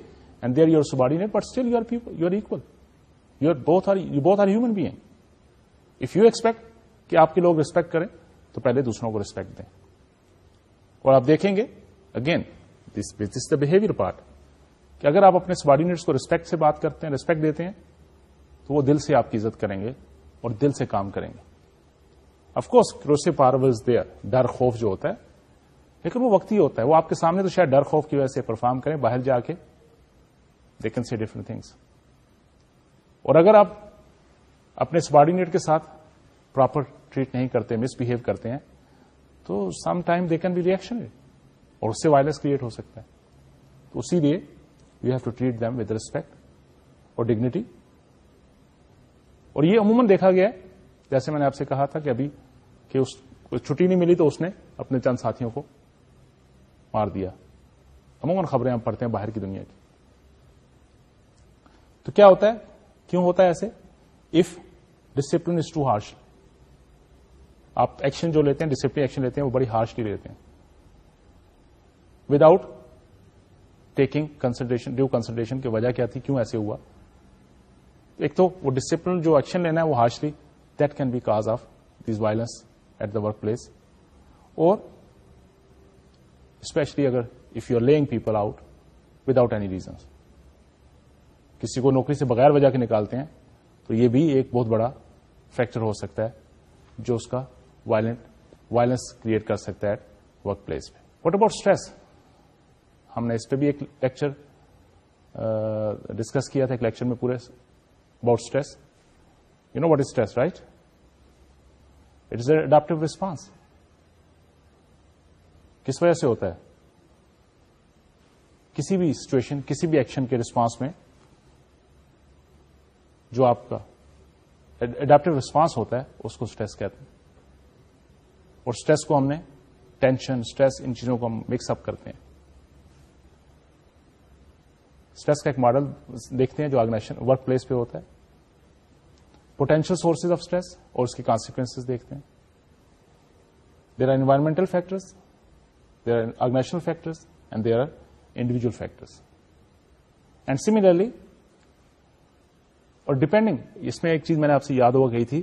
they're you subordinate but still you are people you are ایک both are human being if you expect کہ آپ کے لوگ ریسپیکٹ کریں تو پہلے دوسروں کو ریسپیکٹ دیں اور آپ دیکھیں گے again this the behaviour part کہ اگر آپ اپنے سوارڈینٹس کو ریسپیکٹ سے بات کرتے ہیں ریسپیکٹ دیتے ہیں تو وہ دل سے آپ کی عزت کریں گے اور دل سے کام کریں گے افکوس کروسی there ڈر خوف جو ہوتا ہے لیکن وہ وقت ہی ہوتا ہے وہ آپ کے سامنے تو شاید ڈر خوف کی وجہ سے پرفارم کریں باہر جا کے they can see different things اور اگر آپ اپنے سبارڈینیٹ کے ساتھ پراپر ٹریٹ نہیں کرتے مسبہیو کرتے ہیں تو some time they can be reaction اور اس سے وائلنس کریٹ ہو سکتا ہے تو اسی لیے you have to treat them with respect اور ڈگنیٹی اور یہ عموماً دیکھا گیا ہے جیسے میں نے آپ سے کہا تھا کہ ابھی کہ اس کو چھٹی نہیں ملی تو اس نے اپنے چند ساتھیوں کو مار دیا عموماً خبریں ہم پڑھتے ہیں باہر کی دنیا کی تو کیا ہوتا ہے کیوں ہوتا ہے ایسے if discipline is too harsh آپ ایکشن جو لیتے ہیں ڈسپلن ایکشن لیتے ہیں وہ بڑی ہارشلی لیتے ہیں without taking consideration due consideration کی وجہ کیا تھی کیوں ایسے ہوا ایک تو وہ ڈسپلن جو ایکشن لینا ہے وہ harshly that can be cause of these violence at the work place اور اسپیشلی اگر if you are laying people out without any reasons کسی کو نوکری سے بغیر وجہ کے نکالتے ہیں تو یہ بھی ایک بہت بڑا فیکٹر ہو سکتا ہے جو اس کا وائلنٹ وائلنس کریٹ کر سکتا ہے ورک پلیس پہ واٹ اباؤٹ اسٹریس ہم نے اس پہ بھی ایک لیکچر ڈسکس کیا تھا ایک لیکچر میں پورے about stress you know what is stress right it is adaptive response کس وجہ سے ہوتا ہے کسی بھی سچویشن کسی بھی ایکشن کے ریسپانس میں جو آپ کا اڈیپٹو ریسپانس ہوتا ہے اس کو اسٹریس کہتے ہیں اور اسٹریس کو ہم نے ٹینشن اسٹریس ان چیزوں کو ہم مکس اپ کرتے ہیں اسٹریس کا ایک ماڈل دیکھتے ہیں جو ورک پلیس پہ ہوتا ہے پوٹینشیل سورسز آف اسٹریس اور اس کی کانسیکوینس دیکھتے ہیں there are environmental factors there are organisational factors and there are individual factors and similarly اور ڈیپینڈنگ اس میں ایک چیز میں نے آپ سے یاد ہوا گئی تھی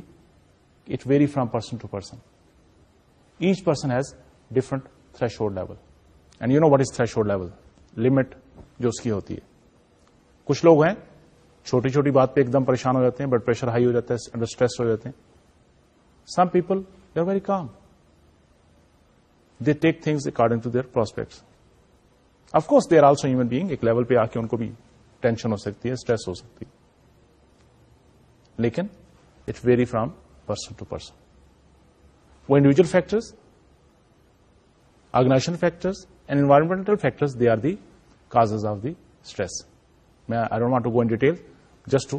it vary from person to person each person has different threshold level and you know what is threshold level limit جو اس کی ہوتی ہے کچھ لوگ ہیں چھوٹی چھوٹی بات پہ ایک دم پریشان ہو جاتے ہیں بلڈ پریشر ہائی ہو جاتا ہے انڈر اسٹریس ہو جاتے ہیں some people you are very calm they take things according to their prospects of course they are also human being ایک لیول پہ آ کے ان کو بھی ٹینشن ہو سکتی ہے اسٹریس ہو سکتی ہے لیکن it vary from person to person وہ individual factors organization factors and environmental factor they are the cause of the stress میں I don't want to go in detail just to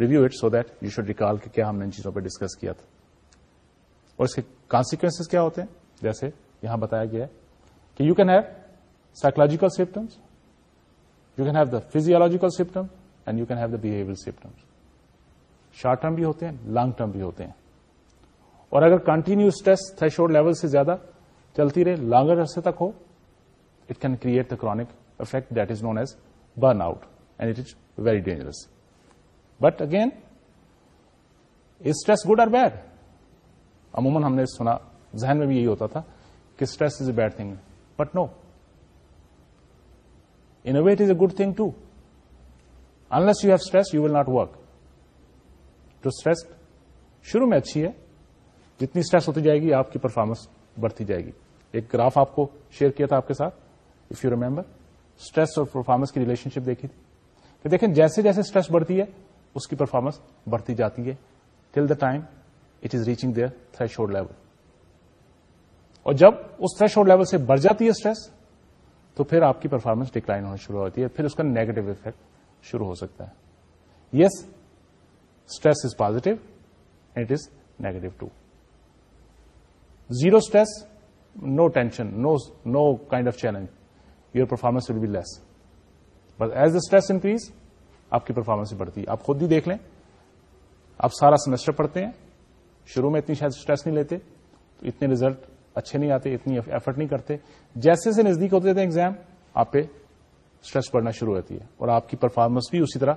review it so that you should recall کیا ہم نے ان چیزوں پہ ڈسکس کیا تھا اور اس کے کانسیکوینس کیا ہوتے ہیں جیسے یہاں بتایا گیا ہے کہ you can have psychological symptoms you can have the physiological symptom and you can have the behaviour symptoms short term بھی ہوتے ہیں لانگ ٹرم بھی ہوتے ہیں اور اگر کنٹینیو اسٹریس تھائیشوڈ لیول سے زیادہ چلتی رہے لانگر عرصے تک ہو it can create the chronic effect that is known as burnout and it is very dangerous but again is stress good or bad عموماً ہم نے سنا ذہن میں بھی یہی ہوتا تھا کہ stress is a bad thing but no invite is a good thing too unless you have stress you will not work stress شروع میں اچھی ہے جتنی اسٹریس ہوتی جائے گی آپ کی پرفارمنس بڑھتی جائے گی ایک گراف آپ کو شیئر کیا تھا آپ کے ساتھ اف یو ریمبر اسٹریس اور پرفارمنس کی ریلیشن شپ دیکھی تھی کہ دیکھیں جیسے جیسے اسٹریس بڑھتی ہے اس کی پرفارمنس بڑھتی جاتی ہے till the time it is reaching their تھریش level اور جب اس تھریش لیول سے بڑھ جاتی ہے اسٹریس تو پھر آپ کی پرفارمنس ڈکلائن ہونا شروع ہوتی ہے پھر اس کا نیگیٹو افیکٹ شروع ہو سکتا ہے yes stress is it it is negative to zero stress no tension no kind of challenge your performance will be less but as the stress increase آپ کی پرفارمنس بڑھتی ہے آپ خود ہی دیکھ لیں آپ سارا سیمسٹر پڑھتے ہیں شروع میں اتنی شاید اسٹریس نہیں لیتے تو اتنے ریزلٹ اچھے نہیں آتے اتنی ایفرٹ نہیں کرتے جیسے سے نزدیک ہوتے تھے ایگزام آپ پہ اسٹریس بڑھنا شروع ہوتی ہے اور آپ کی پرفارمنس بھی اسی طرح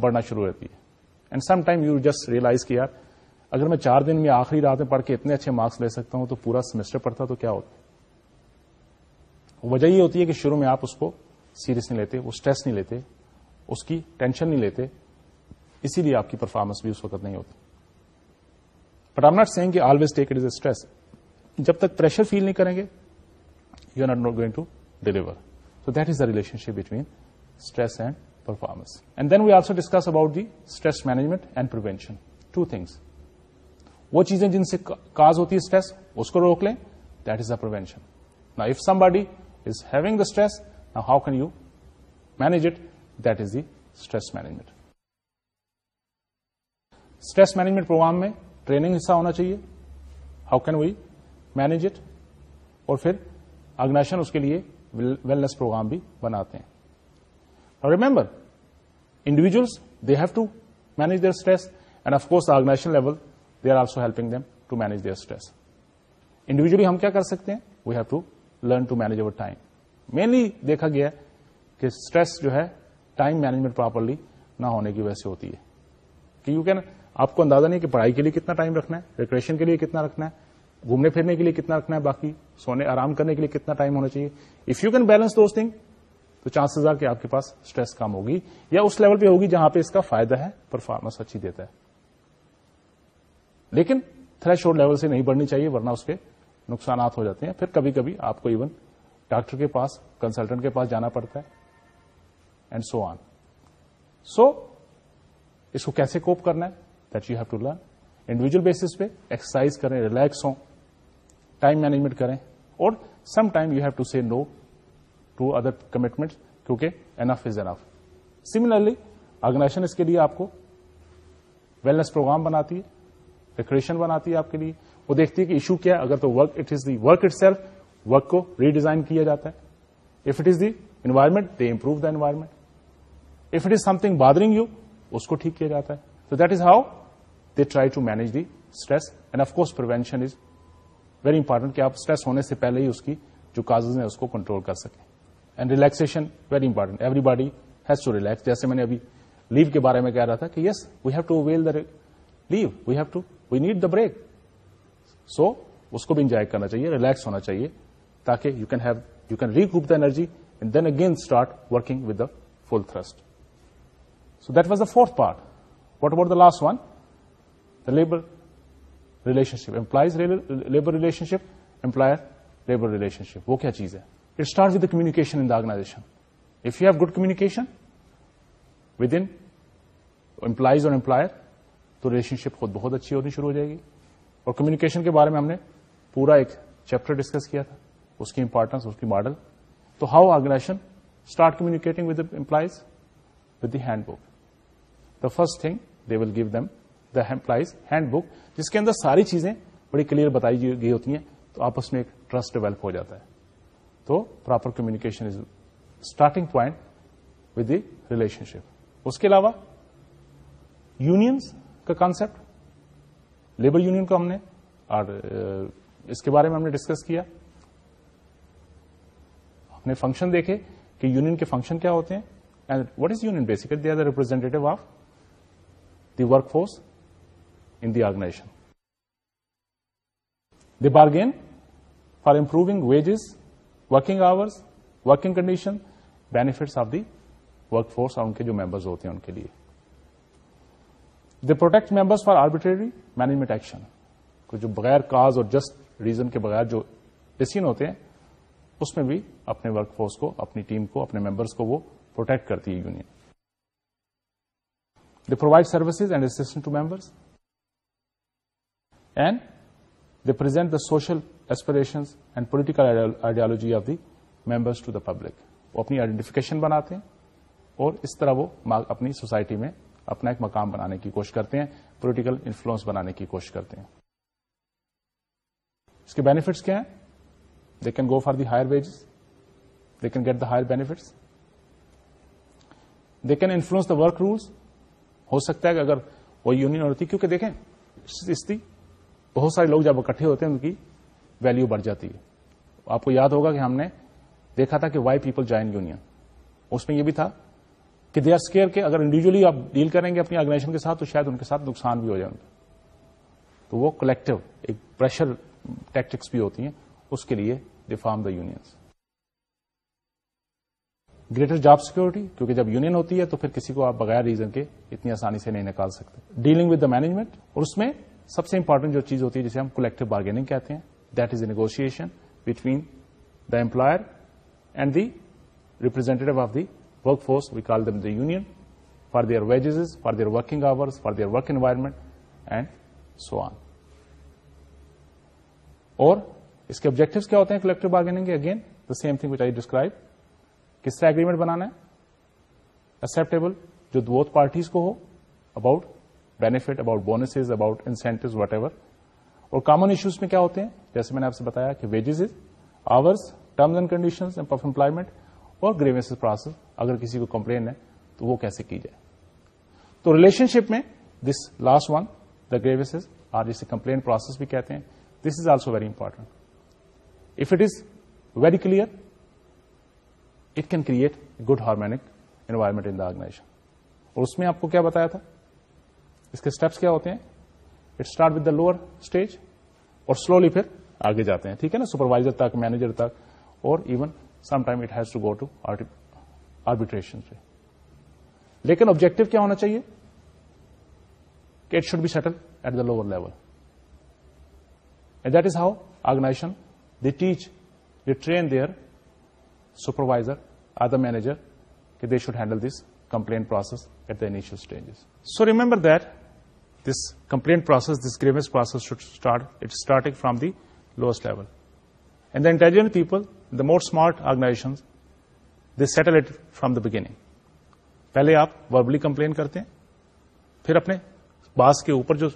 بڑھنا شروع ہوتی ہے and some time you just realise کیا اگر میں چار دن میں آخری رات میں پڑھ کے اتنے اچھے مارکس لے سکتا ہوں تو پورا سیمسٹر پڑھتا تو کیا ہوتا وجہ یہ ہوتی ہے کہ شروع میں آپ اس کو سیریس نہیں لیتے وہ اسٹریس نہیں لیتے اس کی ٹینشن نہیں لیتے اسی لیے آپ کی پرفارمنس بھی اس وقت نہیں ہوتی بٹ آم ناٹ سیئنگ کہ always take it is a stress جب تک پریشر فیل نہیں کریں گے you are not not going to deliver so that is the relationship between stress and performance and then we also discuss about the stress management and Persian to things وہ چیزیں جن سے کاز ہوتی ہے اسٹریس اس کو روک لیں دیٹ از دا پروینشن نا if somebody is having the stress نا how can you manage it that is the stress management stress management programme میں ٹریننگ حصہ ہونا چاہیے how can we manage it اور پھر آرگنائزیشن اس کے لیے ویلنس پروگرام بھی بناتے ہیں remember individuals they have to manage their stress and of course organisation level they are also helping them to manage their stress individually ہم کیا کر سکتے ہیں we have to learn to manage over time mainly دیکھا گیا ہے کہ اسٹریس جو ہے ٹائم مینجمنٹ پراپرلی نہ ہونے کی وجہ سے ہوتی ہے کہ یو کین آپ کو اندازہ نہیں کہ پڑھائی کے لیے کتنا ٹائم رکھنا ہے ریکرشن کے لیے کتنا رکھنا ہے گھومنے پھرنے کے لیے کتنا رکھنا ہے باقی سونے آرام کرنے کے لیے کتنا ٹائم ہونا چاہیے if you can balance those thing تو چانسز آ کہ آپ کے پاس اسٹریس کم ہوگی یا اس لیول پہ ہوگی جہاں پہ اس کا فائدہ ہے پرفارمنس اچھی دیتا ہے لیکن تھریش لیول سے نہیں بڑھنی چاہیے ورنہ اس کے نقصانات ہو جاتے ہیں پھر کبھی کبھی آپ کو ایون ڈاکٹر کے پاس کنسلٹنٹ کے پاس جانا پڑتا ہے اینڈ سو آن سو اس کو کیسے کوپ کرنا ہے that you have to learn individual base پہ ایکسرسائز کریں ریلیکس ہوں ٹائم مینجمنٹ کریں اور some time you have to say no to other commitment کیونکہ enough is enough similarly organization اس کے لیے آپ کو ویلنس پروگرام بناتی ہے ریکریشن بناتی ہے آپ کے لیے وہ دیکھتی ہے کہ ایشو کیا ہے اگر تو work it is the work itself work کو ریڈیزائن کیا جاتا ہے if it is the environment they improve the environment if it is something bothering you اس کو ٹھیک کیا جاتا ہے تو that is how they try to manage the stress and of course prevention is very important کہ آپ اسٹریس ہونے سے پہلے ہی اس کی جو کاز ہیں اس کو کنٹرول کر سکیں and relaxation very important everybody has to relax جیسے میں نے ابھی لیو کے بارے میں کہہ رہا تھا کہ yes we have to well the leave we have to we need the break so اس کو بھی انجوائے کرنا چاہیے ریلیکس ہونا چاہیے تاکہ you can have you can re Gop the energy and then again start working with the full thrust so that was the fourth part what about the last one the labour relationship employees labour relationship employer labour relation شپ وہ کیا چیز ہے It starts with the communication in the organization. If you have good communication within employees or employer, تو ریلیشنشپ خود بہت اچھی ہونی شروع ہو جائے گی اور کمیونیکیشن کے بارے میں ہم نے پورا ایک چیپٹر ڈسکس کیا تھا اس کی امپورٹنس اس کی ماڈل تو how organisation start communicating with employees with the handbook the first thing they will give them the employees handbook جس کے اندر ساری چیزیں بڑی کلیئر بتائی گئی ہوتی ہیں تو آپس میں ایک ٹرسٹ ڈیولپ ہو جاتا ہے تو proper communication is starting point with the relationship اس کے علاوہ یونینس کا کانسپٹ لیبر یونین کو ہم نے اور uh, اس کے بارے میں ہم نے ڈسکس کیا ہم نے فنکشن دیکھے کہ یونین کے فنکشن کیا ہوتے ہیں and what is union basically they are the representative of the work force in the organisation they bargain for improving wages working hours working condition benefits of the work force اور ان کے جو ممبرز ہوتے ہیں ان کے لیے they protect members for arbitrary management action جو بغیر کاز اور جسٹ ریزن کے بغیر جو ڈسین ہوتے ہیں اس میں بھی اپنے ورک فورس کو اپنی ٹیم کو اپنے ممبرس کو وہ پروٹیکٹ کرتی ہے union they provide services and assistant members and they present the social aspirations and political ideology of the members to the public وہ اپنی آئیڈینٹیفکیشن بناتے ہیں اور اس طرح وہ اپنی سوسائٹی میں اپنا ایک مقام بنانے کی کوشش کرتے ہیں پولیٹیکل انفلوئنس بنانے کی کوشش کرتے ہیں اس کے بینیفٹس کیا ہیں they can go for the higher wages they can get the higher benefits they can influence the work rules ہو سکتا ہے کہ اگر وہ یونین ہوتی کیونکہ دیکھیں استعمال بہت سارے لوگ جب اکٹھے ہوتے ہیں ان کی ویلو بڑھ جاتی ہے آپ کو یاد ہوگا کہ ہم نے دیکھا تھا کہ وائی پیپل جوائن یونین اس میں یہ بھی تھا کہ دے آر اسکیئر کے اگر انڈیویجلی آپ ڈیل کریں گے اپنی آرگنائزیشن کے ساتھ تو شاید ان کے ساتھ نقصان بھی ہو جائے گے تو وہ کلیکٹو ایک پریشر ٹیکٹکس بھی ہوتی ہیں اس کے لیے reform the unions greater job security کیونکہ جب یونین ہوتی ہے تو پھر کسی کو آپ بغیر ریزن کے اتنی آسانی سے نہیں نکال سکتے ڈیلنگ ود دا مینجمنٹ اور اس میں سب سے امپورٹنٹ جو چیز ہوتی ہے جسے ہم کلیکٹو بارگیننگ کہتے ہیں that is a negotiation between the employer and the representative of the work force vocal union for their wages for their working hours for their work environment and so on اور اس کے آبجیکٹو کیا ہوتے ہیں collector bargaining again the same thing which I describe کس سے اگریمنٹ بنانا ہے اکسپٹیبل جو بہت پارٹیز کو ہو about benefit about bonus about incentives whatever اور کامن ایشوز میں کیا ہوتے ہیں جیسے میں نے آپ سے بتایا کہ wages hours terms and conditions of employment اور گریویس پروسیس اگر کسی کو کمپلین ہے تو وہ کیسے کی جائے تو ریلیشن شپ میں this last one the grievance اور جسے کمپلین پروسیس بھی کہتے ہیں this is also very important if it is very clear it can create good harmonic environment in the organization اور اس میں آپ کو کیا بتایا تھا اس کے اسٹیپس کیا ہوتے ہیں it start with the lower stage اور سلولی پھر آگے جاتے ہیں ٹھیک ہے نا سپروائزر تک مینیجر تک اور even some time it has to go to arbitration پہ لیکن آبجیکٹو کیا ہونا چاہیے کہ it should be settle at the lower level that is how organization they teach they train their supervisor or the manager کہ they should handle this complain process at the initial stages so remember that this complain process this grievance process should start it starting from the lowest level and the intelligent people the more smart organization this settle it from the beginning پہلے آپ وربلی کمپلین کرتے ہیں پھر اپنے باس کے اوپر جو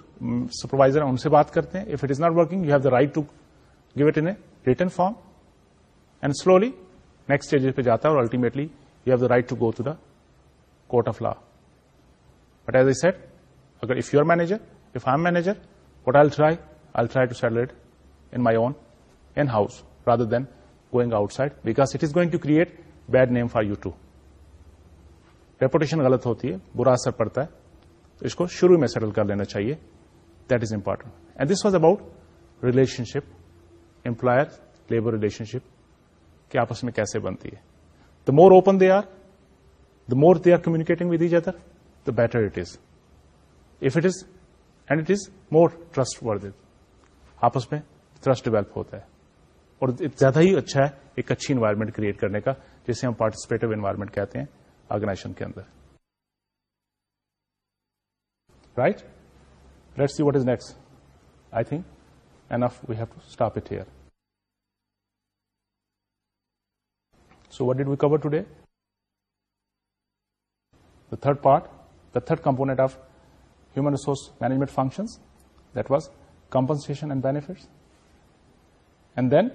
سپروائزر ہیں ان سے بات کرتے ہیں if it is not working you have the right to give it in return form and slowly next stage پہ جاتا ہے اور ultimately you have the right to go to the court of law but as a set اگر if you are manager if I am manager what I try I try to settle it in my own in house rather than going out side because it is going to create bad name for you to reputation غلط ہوتی ہے برا اثر پڑتا ہے اس کو شروع میں سیٹل کر لینا چاہیے that is important and this was about relationship employer labour relationship کہ آپس میں کیسے بنتی ہے the more open they are the more they are communicating with each other the better it is if it is and it is more trust with آپس میں ٹرسٹ ڈیولپ ہوتا ہے اور زیادہ ہی اچھا ہے ایک اچھی انوائرمنٹ کریٹ کرنے کا جسے ہم پارٹیسپیٹو انوائرمنٹ کہتے ہیں آرگنائزیشن کے اندر right let see what is next I think end of we have to stop it here so what did we cover today the third part the third component of human resource management functions that was compensation benefits then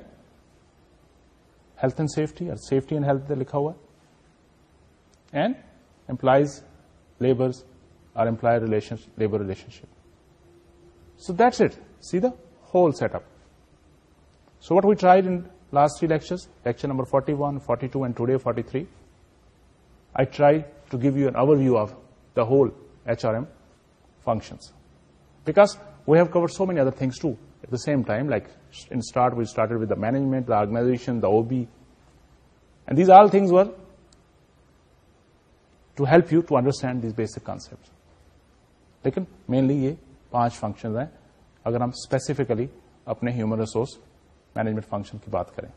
health and safety safety لکھا ہوا ہے سی دال set up so what we try last تھریس lecture number forty one forty two and today forty three I try to give you overview of the whole H R M functions because we have cover so many other things do at the same time like ودمنٹیشن the B and these all thing to help you to understand these basic concept لیکن مینلی یہ پانچ فنکشن ہیں اگر ہم اسپیسیفکلی اپنے ہیومن ریسورس مینجمنٹ فنکشن کی بات کریں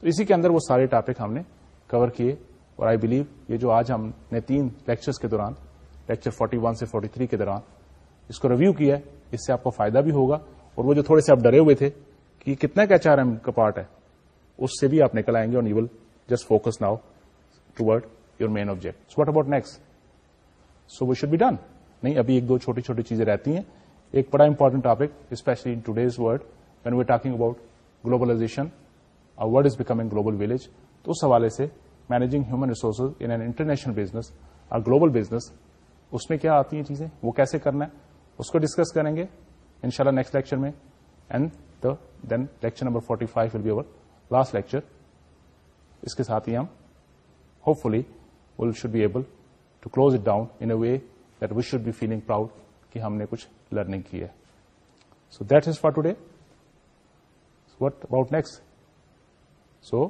تو اسی کے اندر وہ سارے ٹاپک ہم نے کور کیے اور آئی بلیو یہ جو آج ہم نے تین لیکچرس کے دوران لیکچر 41 سے 43 کے دوران اس کو ریویو کیا ہے اس سے آپ کو فائدہ بھی ہوگا اور وہ جو تھوڑے سے آپ ڈرے ہوئے تھے کہ کتنا ایچ آر ایم کا پارٹ ہے اس سے بھی آپ نکل آئیں گے اور you will just focus now to word your main object what about next so we should be done نہیں ابھی ایک دو چھوٹی چھوٹی چیزیں رہتی ہیں ایک بڑا important topic especially in days world when we talking about globalisation world is becoming global village تو اس حوالے سے managing human resources in international business اور گلوبل بزنس اس میں کیا آتی ہیں چیزیں وہ کیسے کرنا ہے اس کو ڈسکس کریں گے ان شاء اللہ نیکسٹ لیکچر میں and then lecture number forty five will be over last lecture اس کے ساتھ ہی ہم hopefully will should be able to close it down in a way that we should be feeling proud کہ ہم نے کچھ لرننگ کی ہے so that is for today what about next so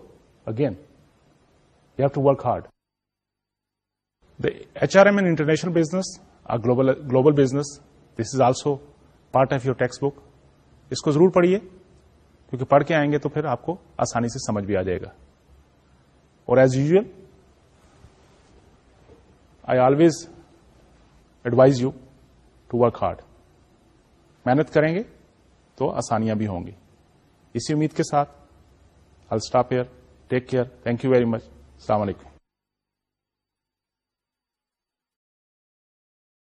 again you have to work hard the H R M international business global business this is also part of your text book اس کو ضرور پڑھیے کیونکہ پڑھ کے آئیں گے تو پھر آپ کو آسانی سے سمجھ بھی آ جائے گا اور as usual I always advise you to work hard محنت کریں گے تو آسانیاں بھی ہوں گی اسی امید کے ساتھ ہل stop year take care thank you very much السلام علیکم